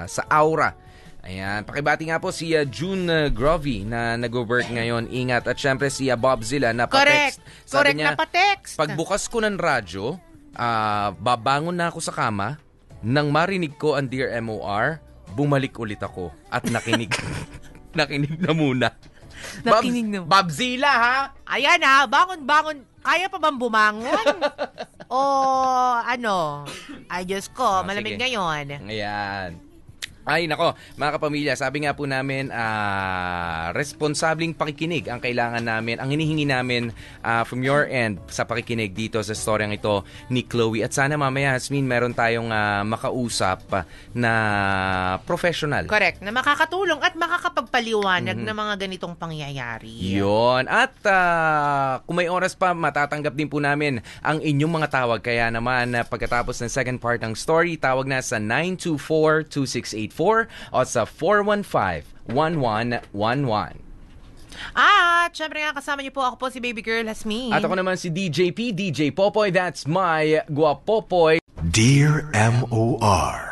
sa aura. Ayan, pakibati nga po si uh, June uh, Grovey na nag-work ngayon. Ingat. At syempre si uh, Bob Zilla na Correct. pa-text. Correct na pa-text. Pagbukas ko ng radyo, ah, babangon na ako sa kama, nang marinig ko ang Dear MOR, bumalik ulit ako at nakinig. [LAUGHS] nakinig na muna. Nakinig na. Bob Zilla, ha? Ayan ha, bangon, bangon. Kaya pa bang bumangon? [LAUGHS] o ano? Ay, Diyos ko, Ah, malamig sige. ngayon. Ayan. Ay, nako, mga kapamilya, sabi nga po namin, ah, responsabling pakikinig ang kailangan namin, ang hinihingi namin ah, from your end sa pakikinig dito sa storyang ito ni Chloe. At sana mamaya, Hasmin, meron tayong ah, makausap na professional. Correct, na makakatulong at makakapagpaliwanag Mhm. ng mga ganitong pangyayari. Yon. At ah, kung may oras pa, matatanggap din po namin ang inyong mga tawag. Kaya naman, pagkatapos ng second part ng story, tawag na sa 924-2684 o sa 415-1111. At, syempre nga kasama niyo po ako po si Baby Girl Hasmin. At ako naman si DJP, DJ Popoy. That's my Guapopoy. Dear M.O.R.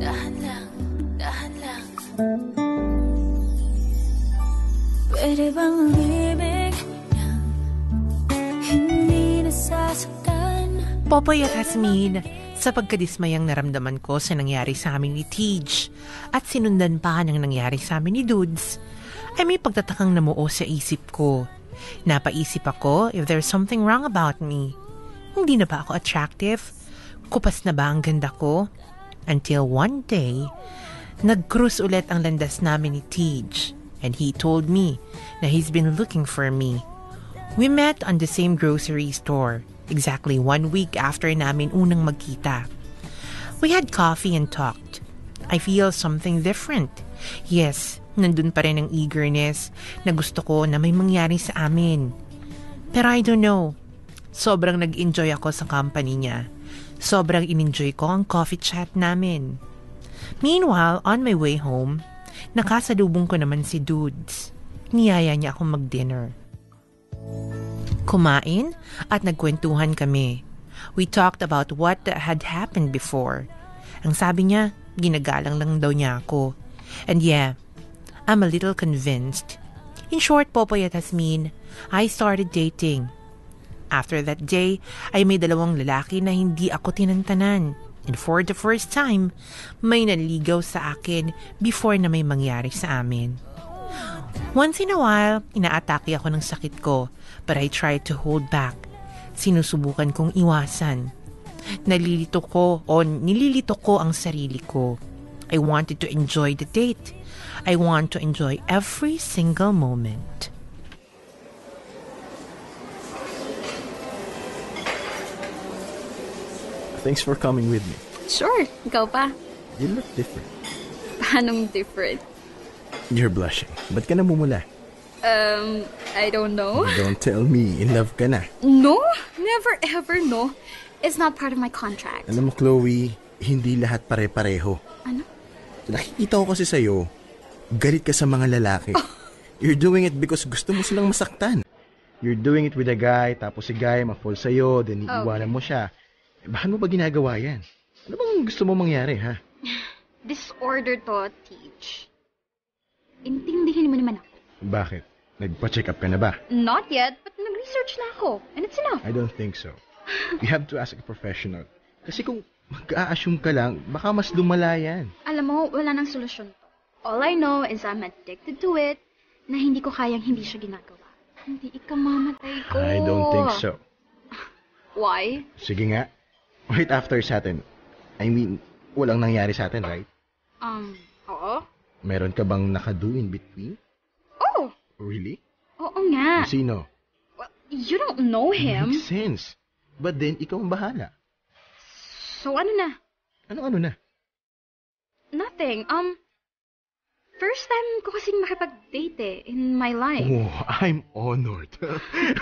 Dahan lang, dahan lang Pwede bang umibig Popoy at Hasmin, sa pagkadismayang naramdaman ko sa nangyari sa amin ni Tej at sinundan pa ng nangyari sa amin ni Dudes, ay may pagtatakang namuo sa isip ko. Napaisip ako if there's something wrong about me. Hindi na ba ako attractive? Kupas na ba ang ganda ko? Until one day, nag-cruise ulit ang landas namin ni Tej and he told me na he's been looking for me. We met on the same grocery store, exactly one week after namin unang magkita. We had coffee and talked. I feel something different. Yes, nandun pa rin ang eagerness na gusto ko na may mangyari sa amin. Pero I don't know. Sobrang nag-enjoy ako sa company niya. Sobrang in-enjoy ko ang coffee chat namin. Meanwhile, on my way home, nakasalubong ko naman si Dudes. Niyaya niya akong mag-dinner. Kumain at nagkwentuhan kami. We talked about what had happened before. Ang sabi niya, ginagalang lang daw niya ako. And yeah, I'm a little convinced. In short, Popoy at Hasmin, I started dating. After that day, ay may dalawang lalaki na hindi ako tinantanan. And for the first time, may naligaw sa akin before na may mangyari sa amin. Once in a while, inaatake ako ng sakit ko, but I try to hold back. Sinusubukan kong iwasan. Nalilito ko o nililito ko ang sarili ko. I wanted to enjoy the date. I want to enjoy every single moment. Thanks for coming with me. Sure, ikaw pa. You look different. Paanong different? You're blushing. Ba't ka namumula? Um, I don't know. Don't tell me, in love ka na. No, never ever no. It's not part of my contract. Alam mo, Chloe, hindi lahat pare-pareho. Ano? Nakikita ko kasi sa'yo, galit ka sa mga lalaki. You're doing it because gusto mo silang masaktan. You're doing it with a guy, tapos si guy ma-fall sa'yo, then Oh. iiwanan mo siya. Eh, bakit mo ba ginagawa yan? Ano bang gusto mo mangyari, ha? [SIGHS] Disorder to, Teach. Intindihin mo naman ako. Bakit? Nagpa-check up ka na ba? Not yet, but nag-research na ako. And it's enough. I don't think so. You have to ask a professional. Kasi kung mag-a-assume ka lang, baka mas lumala yan. Alam mo, wala nang solusyon to. All I know is I'm addicted to it, na hindi ko kayang hindi siya ginagawa. Hindi ikamamatay ko. I don't think so. Why? Sige nga. Wait after sa atin. I mean, walang nangyari sa atin, right? Um, oo. Meron ka bang nakado in between? Oh, Really? oo nga. Sino? You don't know him. Makes sense. But then, ikaw ang bahala. So ano na? Ano-ano na? Nothing. Um, first time ko kasing makipag-date eh, in my life. Oh, [LAUGHS] I'm honored.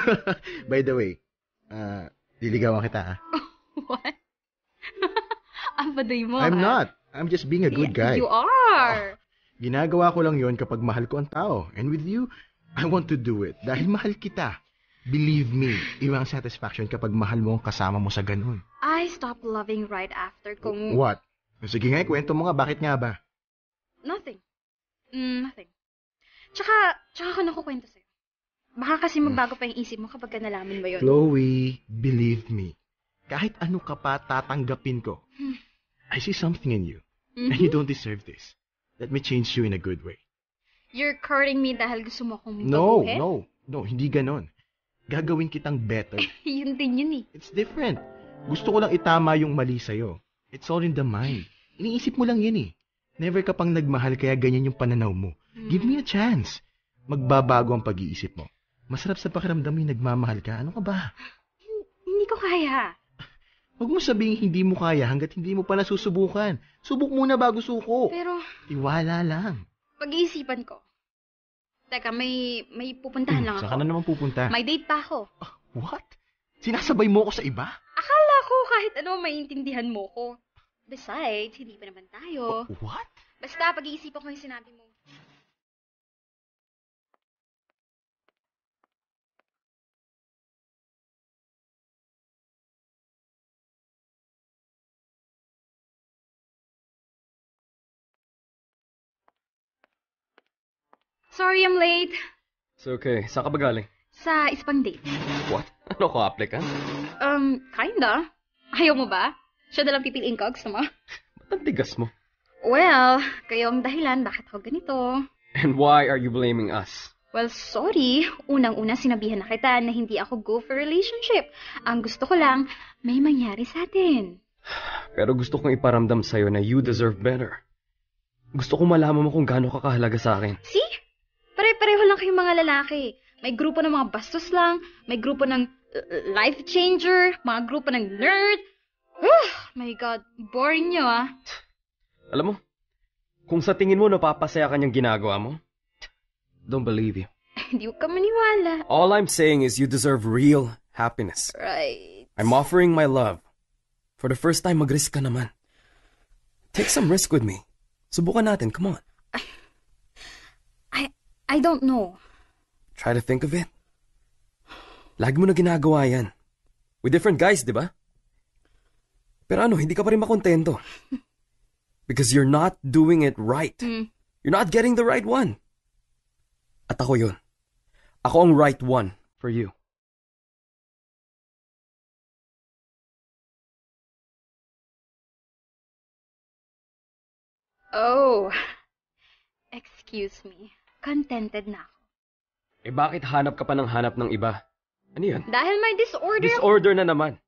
[LAUGHS] By the way, uh, liligawan kita, ha? [LAUGHS] What? Ang baduy mo, I'm ah. not. I'm just being a good Yeah, guy. You are. Ginagawa ko lang yon kapag mahal ko ang tao. And with you, I want to do it. Dahil mahal kita. Believe me, iba ang satisfaction kapag mahal mo ang kasama mo sa ganun. I stopped loving right after kung... What? Sige nga, kwento mo nga, bakit nga ba? Nothing. Mm, nothing. Tsaka, tsaka ako nakukwento sa'yo. Baka kasi magbago pa yung isip mo kapag ka nalaman mo yun. Chloe, believe me. Kahit ano ka pa, tatanggapin ko. Hmm. I see something in you. Mhm. And you don't deserve this. Let me change you in a good way. You're courting me dahil gusto mo akong No, baguhin? no, no, hindi ganon. Gagawin kitang better. [LAUGHS] yun din yun eh. It's different. Gusto ko lang itama yung mali sa'yo. It's all in the mind. Iniisip mo lang yan eh. Never ka pang nagmahal kaya ganyan yung pananaw mo. Give me a chance. Magbabago ang pag-iisip mo. Masarap sa pakiramdam yung nagmamahal ka. Ano ka ba? Hindi ko kaya. Huwag mo sabihin hindi mo kaya hanggat hindi mo pa nasusubukan. Subok muna bago suko. Pero, Tiwala lang. pag-iisipan ko. Teka, may, may pupuntahan lang Saan ka ako. na naman pupunta? May date pa ako. What? Sinasabay mo ako sa iba? Akala ko kahit ano maintindihan mo ko. Besides, hindi pa naman tayo. What? Basta, pag-iisipan ko yung sinabi mo. Sorry, I'm late. It's okay. Saan ka ba galing? Sa isa pang date. What? Ano ko, applicant? Um, kinda. Ayaw mo ba? Siya na lang pipiliin ko, gusto mo? [LAUGHS] Ba't ang tigas mo? Well, kayo ang dahilan bakit ako ganito. And why are you blaming us? Well, sorry. Unang-una sinabihan na kita na hindi ako go for relationship. Ang gusto ko lang, may mangyari sa atin. [SIGHS] Pero gusto kong iparamdam sa'yo na you deserve better. Gusto kong malaman mo kung gaano ka kahalaga sa akin. See? Pare-pareho lang kayong mga lalaki. May grupo ng mga bastos lang, may grupo ng uh, life changer, mga grupo ng nerd. Oh, my God, boring nyo ah. Alam mo, kung sa tingin mo napapasaya kanyang ginagawa mo, don't believe you. [LAUGHS] Hindi ka maniwala. All I'm saying is you deserve real happiness. Right. I'm offering my love. For the first time, mag-risk ka naman. Take some risk with me. Subukan natin, come on. I, don't know. Try to think of it. Lagi mo na ginagawa yan. With different guys, di ba? Pero ano, hindi ka pa rin makontento. [LAUGHS] Because you're not doing it right. Mm. You're not getting the right one. At ako yun. Ako ang right one for you. Oh. Excuse me. Contented na ako. Eh bakit hanap ka pa ng hanap ng iba? Ano yan? Dahil may disorder. Disorder na naman.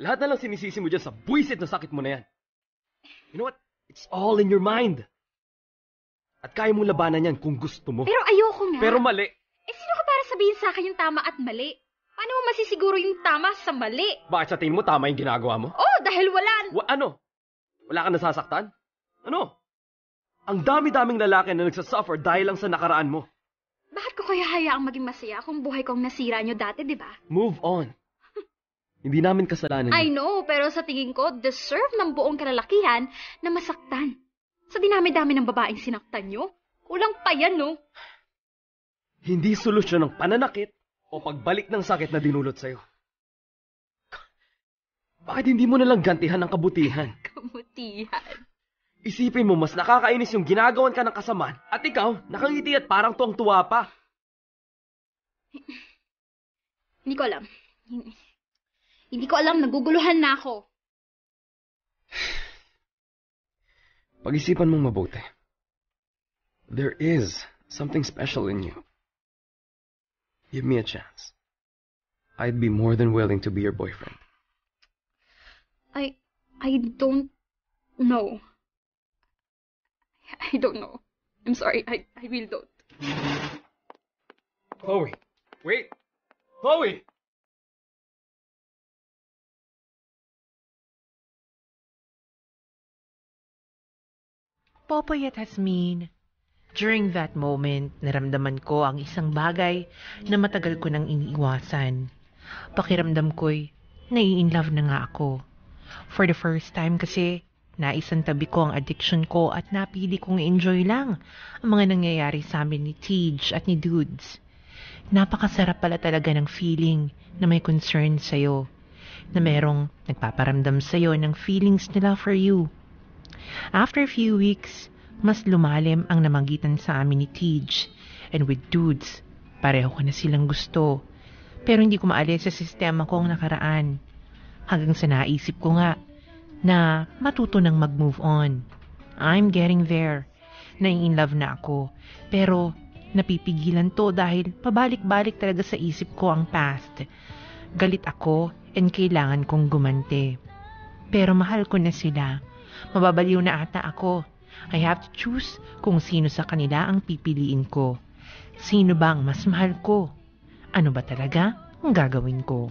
Lahat na lang sinisisi mo dyan sa buwisit na sakit mo na yan. You know what? It's all in your mind. At kaya mong labanan yan kung gusto mo. Pero ayoko nga. Pero mali. Eh, sino ka para sabihin sa akin yung tama at mali? Paano mo masisiguro yung tama sa mali? Bakit sa tingin mo tama yung ginagawa mo? Oh, dahil wala. Wa- ano? Wala ka nasasaktan? Ano? Ang dami-daming lalaki na nagsasuffer dahil lang sa nakaraan mo. Bakit ko kaya hayaang maging masaya kung buhay kong nasira nyo dati, di ba? Move on. [LAUGHS] Hindi namin kasalanan I know, pero sa tingin ko, deserve ng buong kalalakihan na masaktan. Sa dinami-dami ng babaeng sinaktan nyo, kulang pa yan, no? Hindi solusyon ng pananakit o pagbalik ng sakit na dinulot sa'yo. Bakit hindi mo nalang gantihan ng kabutihan? [LAUGHS] Kamutihan. Isipin mo, mas nakakainis yung ginagawan ka ng kasamaan at ikaw, nakangiti at parang tuwang-tuwa pa. [LAUGHS] Hindi ko alam. Hindi, hindi ko alam, naguguluhan na ako. [SIGHS] Pag-isipan mong mabuti. There is something special in you. Give me a chance. I'd be more than willing to be your boyfriend. I, I don't know. I don't know. I'm sorry, I, I really don't. Chloe, wait! Chloe! Popoy at Hasmin, during that moment, naramdaman ko ang isang bagay na matagal ko nang iniiwasan. Pakiramdam ko'y nai-inlove na nga ako. For the first time kasi, naisan tabi ko ang addiction ko at napili kong enjoy lang ang mga nangyayari sa amin ni Tej at ni Dudes. Napakasarap pala talaga ng feeling na may concern sa'yo. Na merong nagpaparamdam sa'yo ng feelings nila for you. After a few weeks, mas lumalim ang namagitan sa amin ni Tej. And with dudes, pareho ko na silang gusto. Pero hindi ko maalis sa sistema ko ang nakaraan. Hanggang sa naisip ko nga na matuto nang mag-move on. I'm getting there. Nai-in love na ako. Pero napipigilan to dahil pabalik-balik talaga sa isip ko ang past. Galit ako and kailangan kong gumante. Pero mahal ko na sila. Mababaliw na ata ako. I have to choose kung sino sa kanila ang pipiliin ko. Sino ba ang mas mahal ko? Ano ba talaga ang gagawin ko?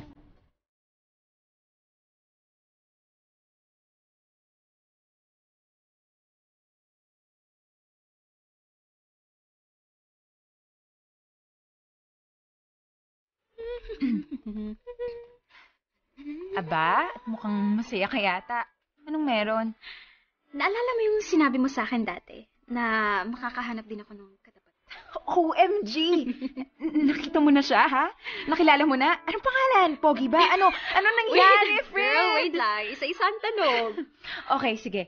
Aba, mukhang masaya ka yata. Anong meron? Naalala mo yung sinabi mo sa akin dati na makakahanap din ako ng katapat. [LAUGHS] OMG! Nakita mo na siya, ha? Nakilala mo na? Anong pangalan? Pogi ba? Ano? Anong nangyari, Wait, friend? girl, wait lang. Isa-isang tanong. [LAUGHS] Okay, sige.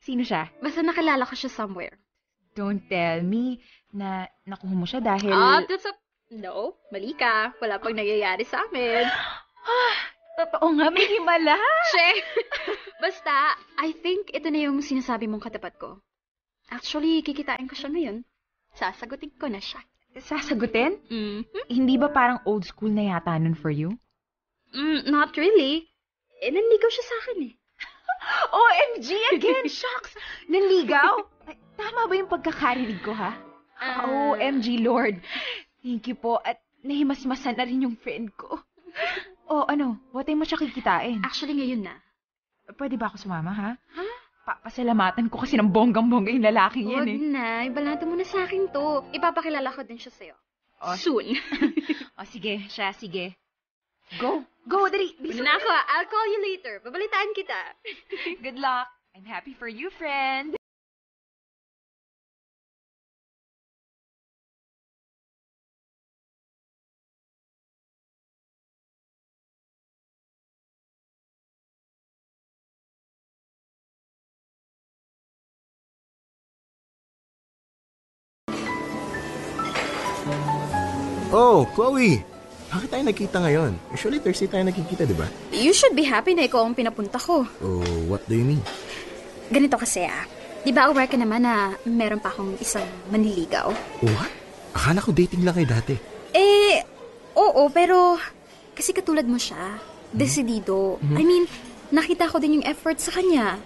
Sino siya? Basta nakilala ko siya somewhere. Don't tell me na nakuha mo siya dahil... Ah, that's a... No, mali ka. Wala pang nangyayari sa amin. Totoo nga, may himala. Che! [LAUGHS] Basta, I think ito na yung sinasabi mong katapat ko. Actually, kikitain ko siya ngayon. Sasagutin ko na siya. Sasagutin? Mm. Hindi ba parang old school na yata nun for you? Mm, not really. Eh, nanligaw siya sa akin eh. [LAUGHS] OMG again! [LAUGHS] Shocks! Nanligaw? Tama ba yung pagkakarinig ko, ha? Ah. OMG Lord. Thank you po. At nahimasmasan na rin yung friend ko. [LAUGHS] Oh, ano? Time mo siya kikitain? Actually, ngayon na. Pwede ba ako sumama, ha? Ha? Pa pasalamatan ko kasi ng bonggang-bongga yung lalaking yan, Huwag eh. na. Ibalata mo na sa akin to. Ipapakilala ko din siya sa'yo. Oh. Soon. [LAUGHS] O, sige. Siya, sige. Go. Go, dali. Una Bilisan na ako. ah. I'll call you later. Babalitaan kita. [LAUGHS] Good luck. I'm happy for you, friend. Oh, Chloe! Bakit tayo nagkita ngayon? Usually Thursday tayo nagkikita, di ba? You should be happy na ikaw ang pinapunta ko. Oh, what do you mean? Ganito kasi ah. Di ba aware ka naman na meron pa akong isang manliligaw? What? Akala ko dating lang kayo dati. Eh, oo, pero kasi katulad mo siya, desidido. I mean, nakita ko din yung effort sa kanya.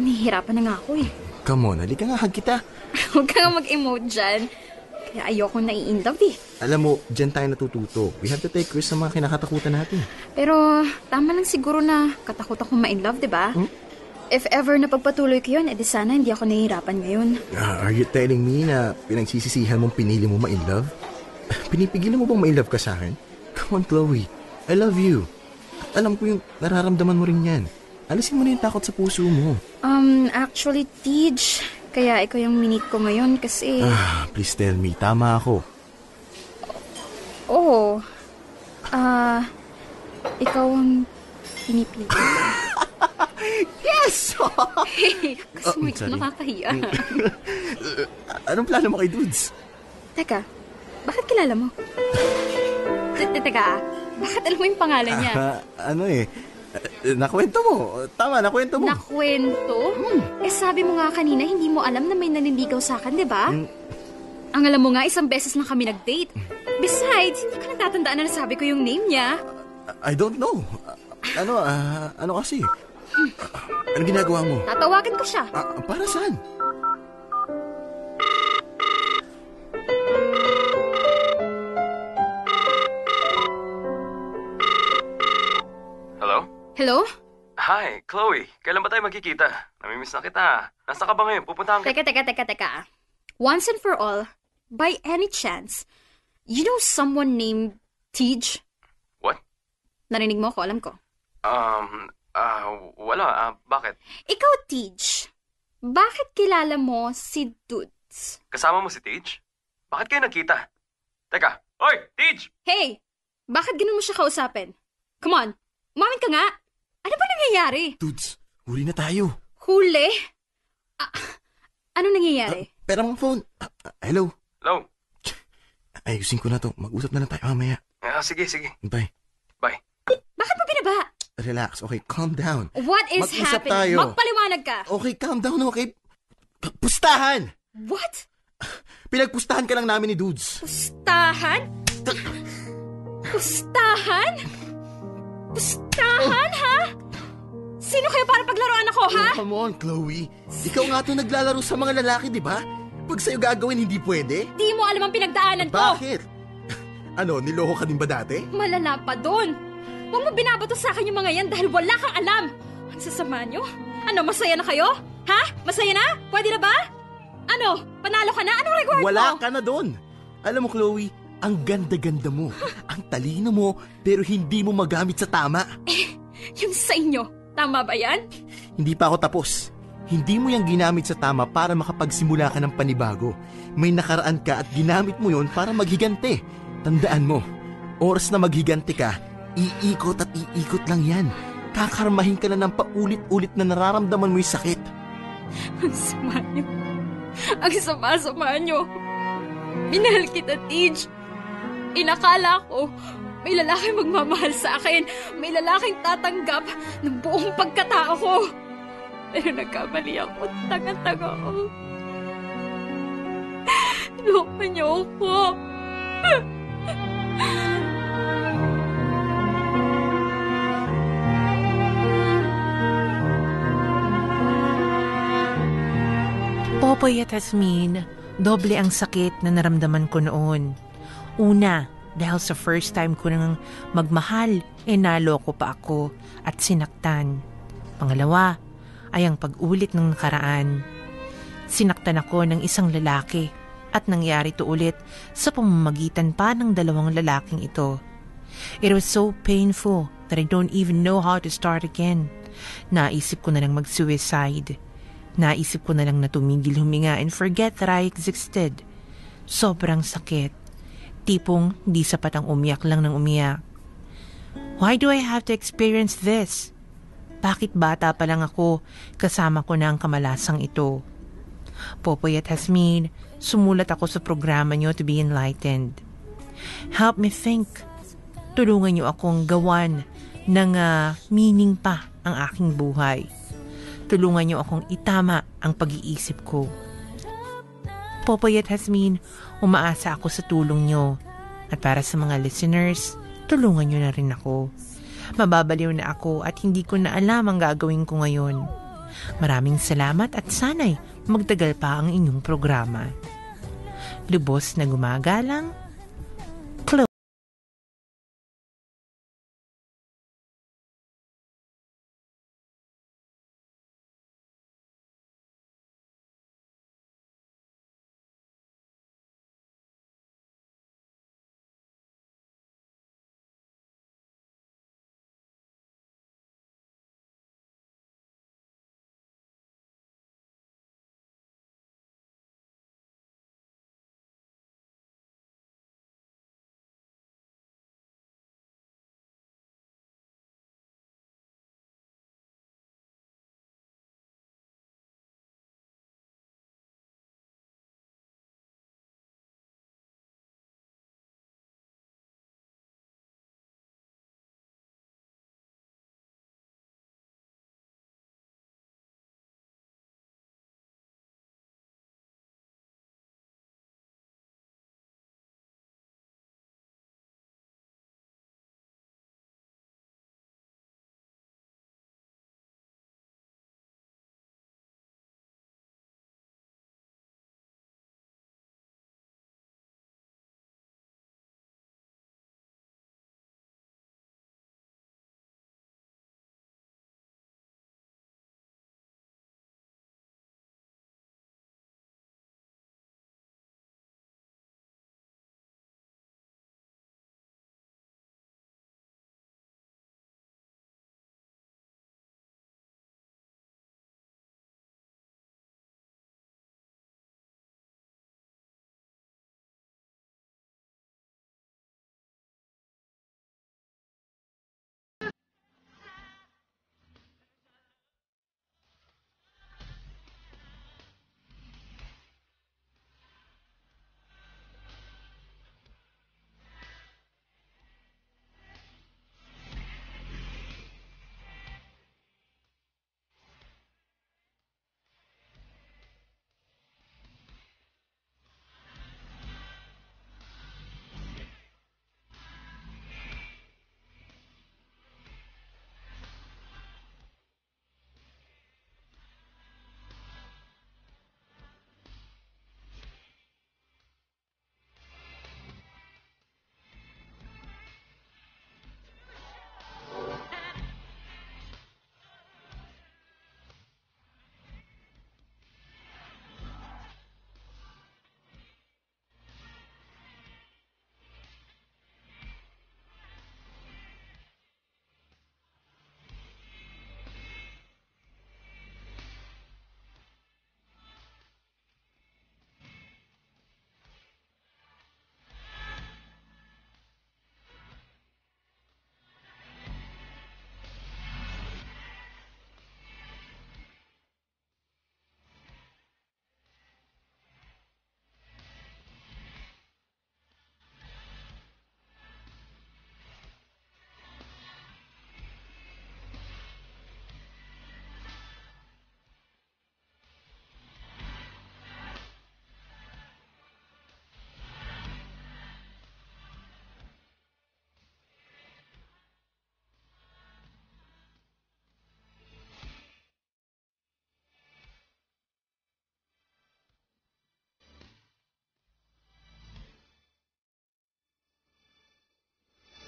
Nahihirapan na nga ako eh. Come on, halika nga, hug kita. [LAUGHS] Huwag ka nga mag-emote dyan. Ayoko na i-in-love eh. Alam mo, dyan tayo natututo. We have to take risks sa mga kinakatakutan natin. Pero tama lang siguro na katakot akong ma-in-love, di ba? If ever na pagpatuloy ko yun, edi sana hindi ako nahihirapan ngayon. Ah, are you telling me na pinagsisisihan mong pinili mo ma-in-love? [LAUGHS] Pinipigilan mo bang ma-in-love ka sa akin? Come on, Chloe. I love you. At alam ko yung nararamdaman mo rin yan. Alisin mo na yung takot sa puso mo. Um, actually, Tej, kaya ikaw yung minute ko ngayon kasi... Ah, please tell me, tama ako. Oo. Ah, ikaw ang pinipili ko. [LAUGHS] yes! [LAUGHS] kasi Oh, may nakakahiya. [LAUGHS] Anong plano mo kay Dudes? Teka, bakit kilala mo? Te- Teka, bakit alam mo yung pangalan niya? Ah, ano eh, eh, nakwento mo. Tama, nakwento mo. Nakwento? Eh sabi mo nga kanina, hindi mo alam na may naniligaw sa akin, di ba? Hmm. Ang alam mo nga, isang beses lang kami nag-date. Besides, hindi ko natatandaan na nasabi ko yung name niya. I don't know. Ano, ah, ano kasi? Ano ginagawa mo? Tatawagan ko siya. Ah, para saan? Hello? Hi, Chloe. Kailan ba tayo magkikita? Namimiss na kita. Nasa ka ba ngayon? Pupuntahan ka. Teka, teka, teka, teka. Once and for all, by any chance, you know someone named Tej? What? Narinig mo ako, alam ko. Um, ah, wala. Ah, bakit? Ikaw, Tej, bakit kilala mo si Dudes? Kasama mo si Tej? Bakit kayo nagkita? Teka. Hoy, Tej! Hey! Bakit ganun mo siya kausapin? Come on, umamin ka nga! Ano ba nangyayari? Dudes, huli na tayo. Huli? Ah, ano nangyayari? Pera mong phone. Ah, ah, hello? Hello? Ayusin ko na to. Mag-usap na lang tayo mamaya. Ah, sige, sige. Bye. Bye. Bakit mo binaba? Relax. Okay, calm down. What is Mag-usap happening? tayo. Magpaliwanag ka! Okay, calm down, okay? Pustahan! What? Pinagpustahan ka lang namin ni Dudes. Pustahan? Pustahan? Pustahan, ha? Sino kayo para paglaruan ako, ha? Oh, come on, Chloe. Ikaw nga to naglalaro sa mga lalaki, di ba? Pag sa'yo gagawin, hindi pwede? Di mo alam ang pinagdaanan ko. Bakit? [LAUGHS] Ano, niloko ka din ba dati? Malala pa doon. Huwag mo binabato sa akin yung mga yan dahil wala kang alam. Ang sasama nyo? Ano, masaya na kayo? Ha? Masaya na? Pwede na ba? Ano? Panalo ka na? Anong reward Wala mo? ka na doon. Alam mo, Chloe, ang ganda-ganda mo. ang talino mo, pero hindi mo magamit sa tama. [LAUGHS] Yung sa inyo. Tama ba yan? Hindi pa ako tapos. Hindi mo yung ginamit sa tama para makapagsimula ka ng panibago. May nakaraan ka at ginamit mo yon para maghigante. Tandaan mo, oras na maghigante ka, iikot at iikot lang yan. Kakarmahin ka na ng paulit-ulit na nararamdaman mo yung sakit. Ang sama nyo. Ang sama-sama nyo. Minahal kita, Tej. Inakala ko, may lalaking magmamahal sa akin. May lalaking tatanggap ng buong pagkatao ko. Pero nagkamali ako. Tanga-tanga ako. Loko niyo ako. Popoy at Asmin, doble ang sakit na naramdaman ko noon. Una, dahil sa first time ko nang magmahal, eh naloko pa ako at sinaktan. Pangalawa, ay ang pag-ulit ng nakaraan. Sinaktan ako ng isang lalaki at nangyari to ulit sa pamamagitan pa ng dalawang lalaking ito. It was so painful that I don't even know how to start again. Naisip ko na lang mag-suicide. Naisip ko na lang na tumigil huminga and forget that I existed. Sobrang sakit. Tipong di sapat ang umiyak lang ng umiyak. Why do I have to experience this? Bakit bata pa lang ako kasama ko na ang kamalasang ito? Popoy at Hasmin, sumulat ako sa programa niyo to be enlightened. Help me think. Tulungan niyo akong gawan ng ah, meaning pa ang aking buhay. Tulungan niyo akong itama ang pag-iisip ko. Popoy at Hasmin, umaasa ako sa tulong niyo. At para sa mga listeners, tulungan niyo na rin ako. Mababaliw na ako at hindi ko na alam ang gagawin ko ngayon. Maraming salamat at sana'y magtagal pa ang inyong programa. Lubos na gumagalang,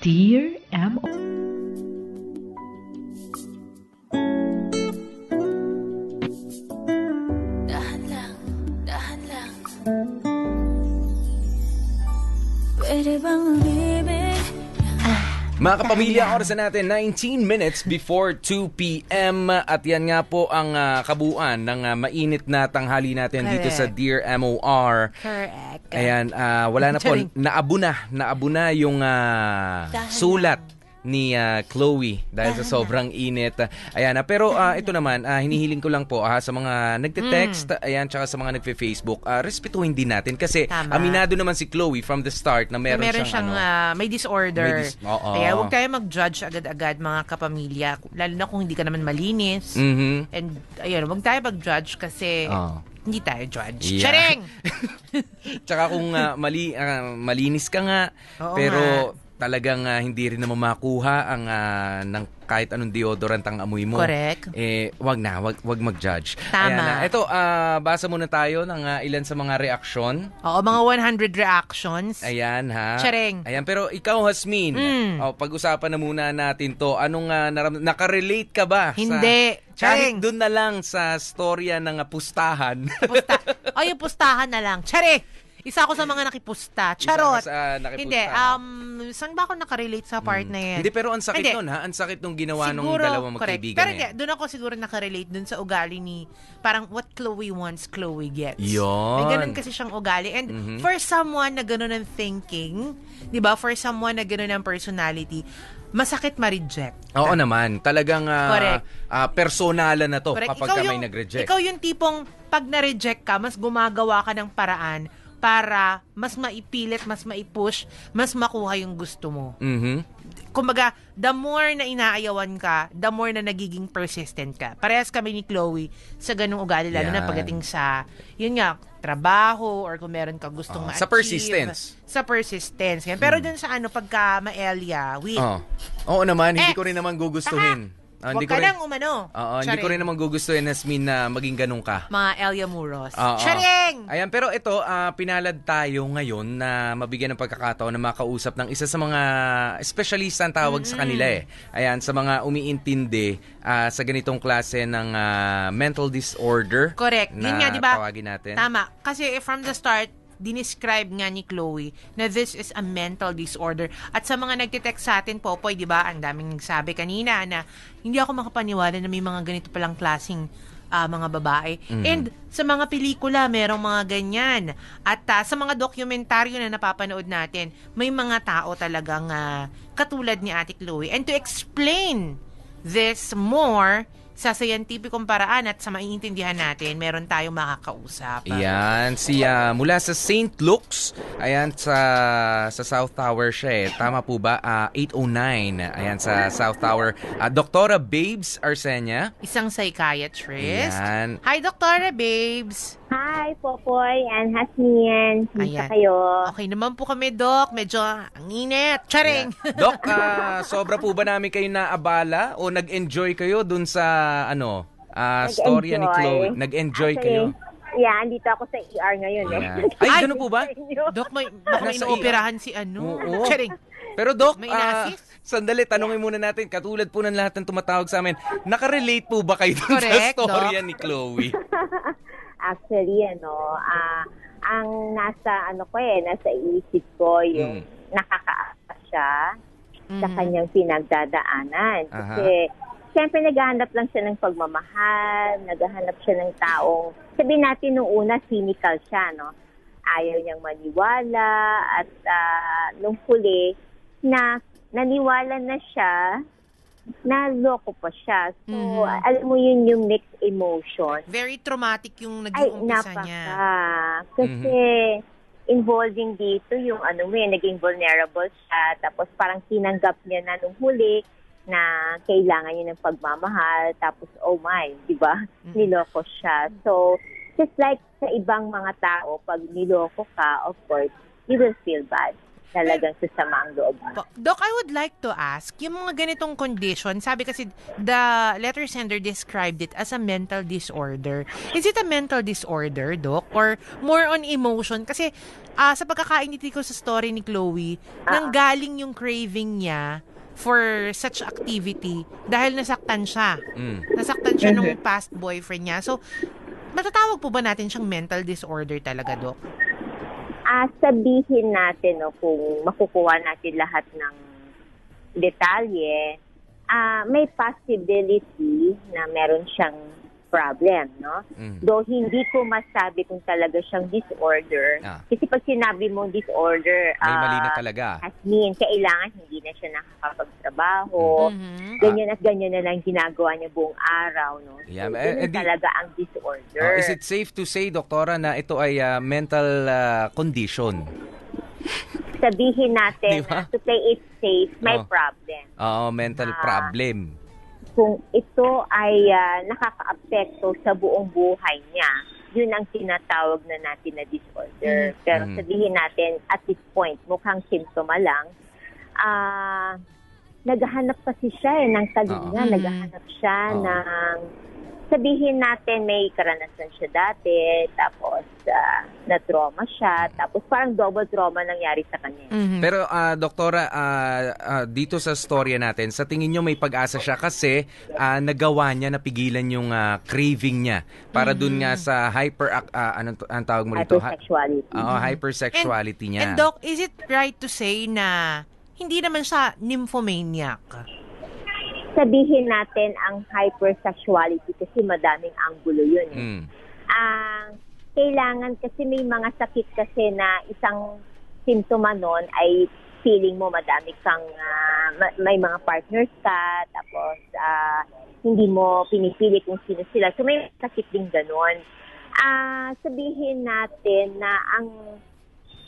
Dear M.O. Dahan lang, dahan lang Pwede bang umibig? Mga kapamilya, oras na natin 19 minutes before 2 p.m. At yan nga po ang ah, kabuuan ng ah, mainit na tanghali natin dito sa Correct. Dear MOR. Correct. Ayan, ah, wala na po. Naabo na. Naabo na yung Dahan sulat ni ah, Chloe dahil sa sobrang init. Ayan, ah, pero ah, ito naman, ah, hinihiling ko lang po ah, sa mga nagte-text, ayan, tsaka sa mga nagfe-Facebook, ah, respetuhin din natin kasi Tama. aminado naman si Chloe from the start na meron, meron siyang, siyang, ano, ah, may disorder. May dis- Oo. Kaya huwag tayo mag-judge agad-agad mga kapamilya. Lalo na kung hindi ka naman malinis. Mhm. And ayun, huwag tayo mag-judge kasi Oo. hindi tayo judge. Yeah. Charing! [LAUGHS] Tsaka kung ah, mali, ah, malinis ka nga, Oo pero nga. Talagang ah, hindi rin naman makuha ang ah, ng kahit anong deodorant ang amoy mo. Correct. Eh, wag na, wag, wag mag-judge. Tama. Ayan, ah, ito, ah, basa muna tayo ng ah, ilan sa mga reaksyon. Oo, mga 100 reactions. Ayan ha. Charing. Ayan, pero ikaw, Hasmin, Mm. oh, pag-usapan na muna natin to. Anong uh, naram- nakarelate ka ba? Hindi. Sa, Charing. doon na lang sa storya ng ah, pustahan. Pusta. [LAUGHS] o, yung pustahan na lang. Charing! Isa ako sa mga nakipusta. Charot! Isa sa nakipusta. Hindi, um, saan ba ako nakarelate sa part na yan? Hindi, pero ang sakit Hindi. nun ha. Ang sakit nung ginawa nung Siguro, dalawang correct. magkaibigan Pero yan. doon ako siguro nakarelate dun sa ugali ni, parang what Chloe wants, Chloe gets. Yun. May ganun kasi siyang ugali. And Mhm. for someone na ganun ang thinking, di ba, for someone na ganun ang personality, masakit ma-reject. Oo naman. Talagang ah, Correct. ah, personalan na to Correct. kapag ka may nag-reject. Ikaw yung tipong pag na-reject ka, mas gumagawa ka ng paraan para mas maipilit, mas maipush, mas makuha yung gusto mo. Mhm. Kumbaga, the more na inaayawan ka, the more na nagiging persistent ka. Parehas kami ni Chloe sa ganung ugali, lalo na Yan. pagdating sa, yun nga, trabaho or kung meron ka gustong Ah, ma-achieve. sa persistence. Hmm. Sa persistence. Pero dun sa ano, pagka ma-Elia, wait, Oo. Oo naman, hindi Eh, ko rin naman gugustuhin. Ah, huwag hindi ko ka rin, nang umano. Oo, hindi ko rin naman gugustuhin, Nasmin, na maging ganun ka. Mga Elia Muros. Oo. Charing! Ayan, pero ito, ah, pinalad tayo ngayon na mabigyan ng pagkakataon na makausap ng isa sa mga specialista ang tawag sa kanila eh. Ayan, sa mga umiintindi ah, sa ganitong klase ng ah, mental disorder. Correct. Yun na nga, di ba? tawagin natin. Tama. Kasi from the start, dinescribe nga ni Chloe na this is a mental disorder. At sa mga nagtitext sa atin, Popoy, di ba, ang daming nagsabi kanina na hindi ako makapaniwala na may mga ganito palang klaseng ah, mga babae. Mhm. And sa mga pelikula, merong mga ganyan. At ah, sa mga dokumentaryo na napapanood natin, may mga tao talagang ah, katulad ni Ate Chloe. And to explain this more sa scientificong paraan at sa maiintindihan natin, meron tayong makakausap. Ayan, si ah, mula sa St. Luke's, ayan sa sa South Tower siya eh. Tama po ba? Ah, 809. Ayan sa South Tower. Ah, Doktora Babes Arsenia. Isang psychiatrist. Ayan. Hi, Doktora Babes! Hi, Popoy and Hasmin. Kumusta Ayan. kayo? Okay naman po kami, Dok. Medyo ang init. Charing! Dok, [LAUGHS] ah, sobra po ba namin kayo naabala o nag-enjoy kayo dun sa ano, ah, storya ni Chloe? Nag-enjoy kayo? Yeah, andito ako sa ER ngayon eh. Ay, ganun po ba? Dok, may, baka may Nasa inooperahan si ano. Oo. Charing! Pero Dok, May ah, ina-assist? sandali, tanungin muna natin, katulad po ng lahat ng tumatawag sa amin, nakarelate po ba kayo dun Correct, sa storya Doc. ni Chloe? [LAUGHS] Actually, ano, ah, ang nasa, ano ko eh, nasa isip ko yung nakakaasa siya sa kanyang pinagdadaanan. Aha. Kasi, siyempre naghahanap lang siya ng pagmamahal, naghahanap siya ng taong, sabihin natin nung una, cynical siya, no? Ayaw niyang maniwala at ah, nung huli, na naniwala na siya na loko pa siya. So, Mhm. alam mo yun yung mixed emotion. Very traumatic yung Ay, naging umpisa napaka. niya. Kasi, involving dito yung ano mo, eh, naging vulnerable siya. Tapos parang tinanggap niya na nung huli na kailangan niya ng pagmamahal. Tapos, oh my, di ba? Niloko siya. So, just like sa ibang mga tao, pag niloko ka, of course, you will feel bad. Talagang sasama ang loob mo. Doc, I would like to ask, yung mga ganitong condition, sabi kasi the letter sender described it as a mental disorder. Is it a mental disorder, Doc? Or more on emotion? Kasi ah, sa pagkakainiti ko sa story ni Chloe, nanggaling yung craving niya for such activity dahil nasaktan siya. Mm. Nasaktan siya nung Mhm. past boyfriend niya. So, matatawag po ba natin siyang mental disorder talaga, Doc? Ah, sabihin natin no, kung makukuha natin lahat ng detalye, ah, may possibility na meron siyang problem, no? Mm. Though hindi ko masabi kung talaga siyang disorder. Ah. Kasi pag sinabi mong disorder, May mali na ah, talaga. As mean, kailangan hindi na siya nakakapagtrabaho. Mm-hmm. Ganyan at ganyan na lang ginagawa niya buong araw, no? Yeah, So, eh, ganun eh, di- talaga ang disorder. Oh, is it safe to say, doktora, na ito ay ah, mental ah, condition? Sabihin natin [LAUGHS] Di ba? na to play it safe, may Oh. problem. Oo, mental Ah. problem. Kung ito ay ah, nakaka-apekto sa buong buhay niya, yun ang tinatawag na natin na disorder. Pero Mm. sabihin natin, at this point, mukhang simptoma lang, ah naghahanap kasi siya eh, ng talinga. Oo. Naghahanap siya Oo. ng, sabihin natin may karanasan siya dati, tapos ah, na-trauma siya, tapos parang double trauma nangyari sa kanya. Pero ah, doktora, ah, ah, dito sa storya natin, sa tingin nyo may pag-asa siya kasi ah, nagawa niya napigilan yung ah, craving niya para dun nga sa hyper anong to- ang tawag mo rito? Hy- Hypersexuality. Oo, hypersexuality niya. And Doc, is it right to say na hindi naman siya nymphomaniac? Sabihin natin ang hypersexuality kasi madaming anggulo yun. Eh. Mm. ang kailangan kasi may mga sakit kasi na isang simptoma nun ay feeling mo madami kang ma- may mga partners ka tapos ah, hindi mo pinipili kung sino sila. So may sakit din ganun. Ah, sabihin natin na ang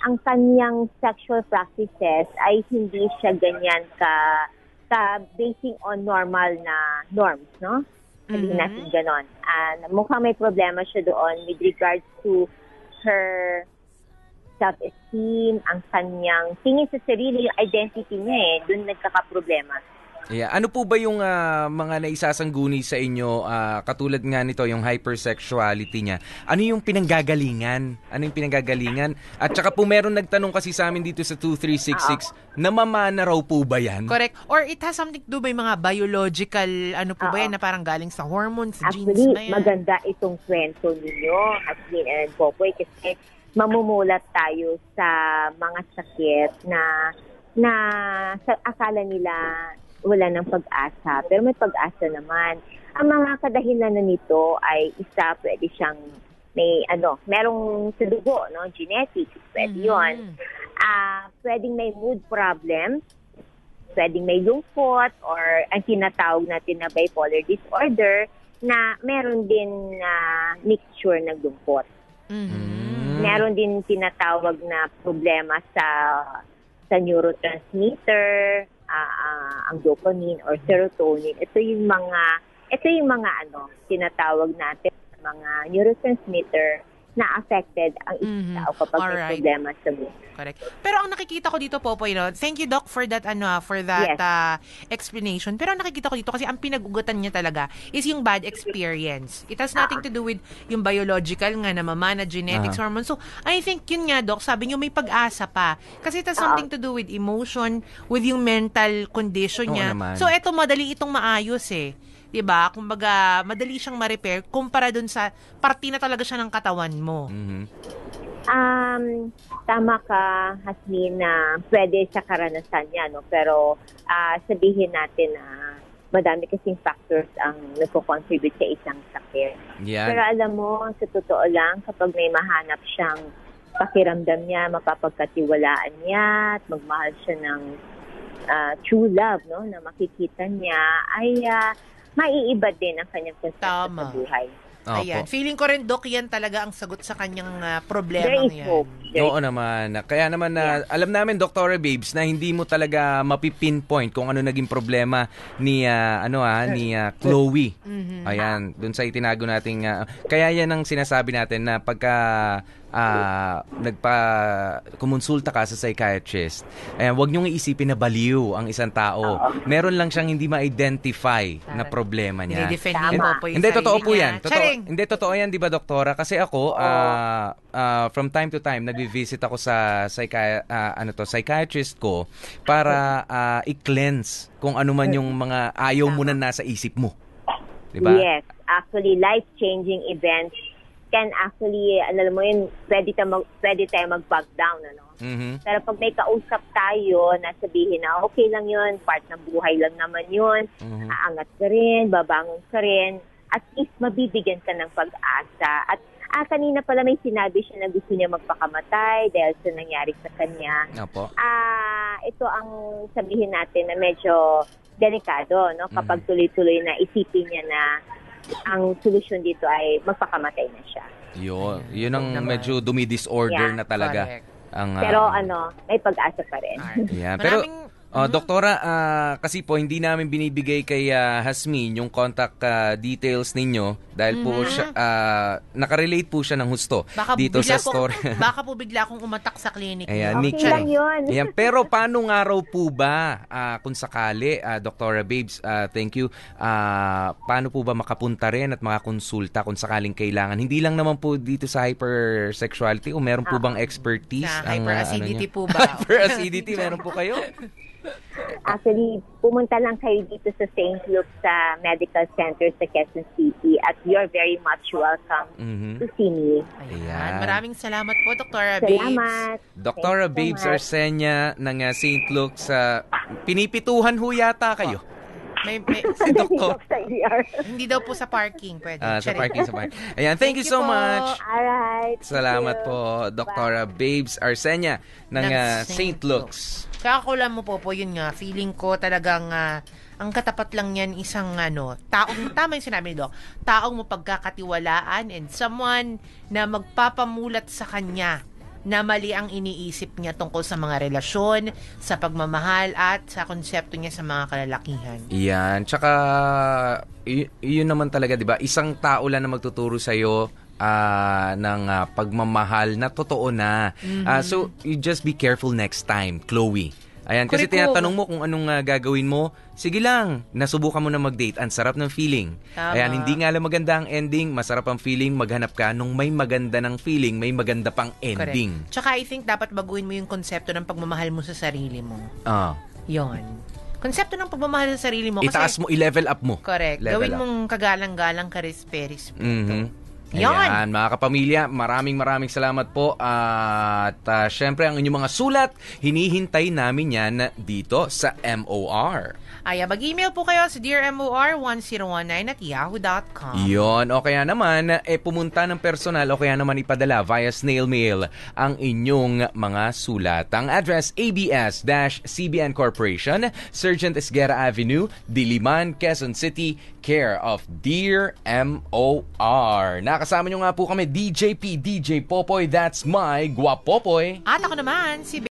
ang kanyang sexual practices ay hindi siya ganyan ka ka basing on normal na norms, no? Sabihin Mhm. natin ganon. Ah, mukhang may problema siya doon with regards to her self-esteem, ang kanyang tingin sa sarili, yung identity niya eh, doon nagkakaproblema. Yeah. Ano po ba yung ah, mga naisasangguni sa inyo ah, katulad nga nito yung hypersexuality niya? Ano yung pinanggagalingan? Ano yung pinanggagalingan? At saka po meron nagtanong kasi sa amin dito sa 2366, namamana raw po ba yan? Correct. Or it has something to do by mga biological, ano po ba yan, na parang galing sa hormones, genes Actually, na yan? maganda itong kwento ninyo, Haslin and Popoy, kasi mamumulat tayo sa mga sakit na na sa akala nila wala ng pag-asa, pero may pag-asa naman. Ang mga kadahilanan nito ay isa, pwede siyang may ano, merong sa dugo, no, genetics, pwede yun. Ah, pwedeng may mood problem, pwedeng may lungkot or ang tinatawag natin na bipolar disorder na meron din na mixture ng lungkot. Meron din tinatawag na problema sa sa neurotransmitter, ah, ah, ang dopamine or serotonin. Ito yung mga ito yung mga ano tinatawag natin na mga neurotransmitter na affected ang isang tao kapag may Alright. problema sa mood. Correct. Pero ang nakikita ko dito, Popoy, no? thank you, Doc, for that, ano, ah, for that Yes. ah, explanation. Pero ang nakikita ko dito, kasi ang pinag-ugatan niya talaga is yung bad experience. It has nothing to do with yung biological nga, namamana, genetics, Ah. hormones. So, I think yun nga, Doc, sabi niyo may pag-asa pa. Kasi it has something to do with emotion, with yung mental condition Oo niya. naman. So, eto, madali itong maayos eh. 'Di ba? Kumbaga, madali siyang ma-repair kumpara dun sa party na talaga siya ng katawan mo. Mhm. Um, tama ka, Hasmin, na pwede sa karanasan niya, no? Pero ah, sabihin natin na madami kasing factors ang nagko-contribute sa isang sakit. Yan. Pero alam mo, sa totoo lang, kapag may mahanap siyang pakiramdam niya, mapapagkatiwalaan niya, at magmahal siya ng ah, true love, no, na makikita niya, ay ah, maiiba din ang kanyang konsepto sa buhay. Opo. Ayan. Feeling ko rin, Doc, yan talaga ang sagot sa kanyang ah, problema is yan. hope. Oo naman. Kaya naman na alam namin Dr. Babes na hindi mo talaga mapipinpoint kung ano naging problema ni ah, ano ah ni ah, Chloe. Mhm. Ayan, doon sa itinago nating ah, kaya yan ang sinasabi natin na pagka ah, nagpa kumonsulta ka sa psychiatrist. Ayan, wag niyong iisipin na baliw ang isang tao. Meron lang siyang hindi ma-identify na problema niya. Dinidefend niya Hindi- po po yung Hindi totoo po. 'yan. Totoo, Charing! hindi totoo 'yan, 'di ba, doktora? Kasi ako ah, ah, from time to time nagvi-visit ako sa psychi- ah, ano to, psychiatrist ko para ah, i-cleanse kung ano man yung mga ayaw mo na nasa isip mo. 'Di ba? Yes. Actually, life-changing events can actually, alam mo yun, pwede tayo, mag, pwede tayo mag-back down, ano? Mhm. Pero pag may kausap tayo na sabihin na okay lang yun, part ng buhay lang naman yun, Mhm. aangat ka rin, babangon ka rin, at least mabibigyan ka ng pag-asa. At ah, kanina pala may sinabi siya na gusto niya magpakamatay dahil sa nangyari sa kanya. Apo. Ah, ito ang sabihin natin na medyo delikado, no? Kapag tuloy-tuloy na isipin niya na ang solusyon dito ay magpakamatay na siya. Yun, yun ang medyo dumi-disorder Yeah, na talaga. correct. Ang, ah, Pero ano, may pag-asa pa rin. Yeah, [LAUGHS] pero Maraming- oh, doktora, ah, kasi po hindi namin binibigay kay ah, Hasmin yung contact ah, details ninyo dahil po Mhm. siya ah, nakarelate po siya ng husto Baka dito sa po- story. [LAUGHS] baka po bigla akong umatak sa clinic. Ayan, niyo. Nick. Okay lang yun. Ayan, [LAUGHS] pero paano nga raw po ba, ah, kung sakali, ah, Dr. Babes, ah, thank you, ah, paano po ba makapunta rin at makakonsulta kung sakaling kailangan? Hindi lang naman po dito sa hypersexuality o meron po bang expertise? Sa ang, ah, hyperacidity ano niya? po ba? [LAUGHS] hyperacidity, meron po kayo? Actually, pumunta lang kayo dito sa St. Luke sa Medical Center sa Quezon City at you're very much welcome Mhm. to see me. Ayan. Maraming salamat po, Dr. Babes. Salamat. Dr. So Babes much. Arsenia ng ah, St. Luke's, ah, pinipituhan ho yata kayo. May, may, Si Dr. [LAUGHS] Sa ER. hindi daw po sa parking pwede. Ah, sa parking, sa parking. [LAUGHS] Ayan, thank, you so po. much. Alright. Salamat po, Dr. Babes Arsenia ng Ng ah, St. Luke's. Kakakulan mo po po, yun nga, feeling ko talagang ah, ang katapat lang yan isang ano, taong, tama yung sinabi ni Doc, taong mapagkakatiwalaan and someone na magpapamulat sa kanya na mali ang iniisip niya tungkol sa mga relasyon, sa pagmamahal at sa konsepto niya sa mga kalalakihan. Yan, tsaka y- yun naman talaga, 'di ba? Isang tao lang na magtuturo sa iyo ng ah, pagmamahal na totoo na. Ah, so you just be careful next time, Chloe. Ayan, kasi po. tinatanong mo kung anong ah, gagawin mo. Sige lang, nasubukan mo na mag-date. Ang sarap ng feeling. Tama. Ayan, hindi nga lang maganda ang ending, masarap ang feeling, maghanap ka nung may maganda ng feeling, may maganda pang ending. Correct. Tsaka I think dapat baguhin mo yung konsepto ng pagmamahal mo sa sarili mo. Ah, Yon. Konsepto ng pagmamahal sa sarili mo. kasi- itaas mo, i-level up mo. Correct. Level Gawin up. mong kagalang-galang karisperis. Mhm. Yan. Ayan, mga kapamilya, maraming maraming salamat po. At uh, syempre, ang inyong mga sulat, hinihintay namin yan dito sa MOR. Ay, mag-email po kayo sa dearmor1019 at yahoo.com. Yon, o kaya naman, eh, pumunta ng personal o kaya naman ipadala via snail mail ang inyong mga sulat. Ang address, ABS-CBN Corporation, Sergeant Esguera Avenue, Diliman, Quezon City, care of Dear MOR. Nakasama nyo nga po kami, DJP, DJ Popoy, that's my Guapopoy. At ako naman, si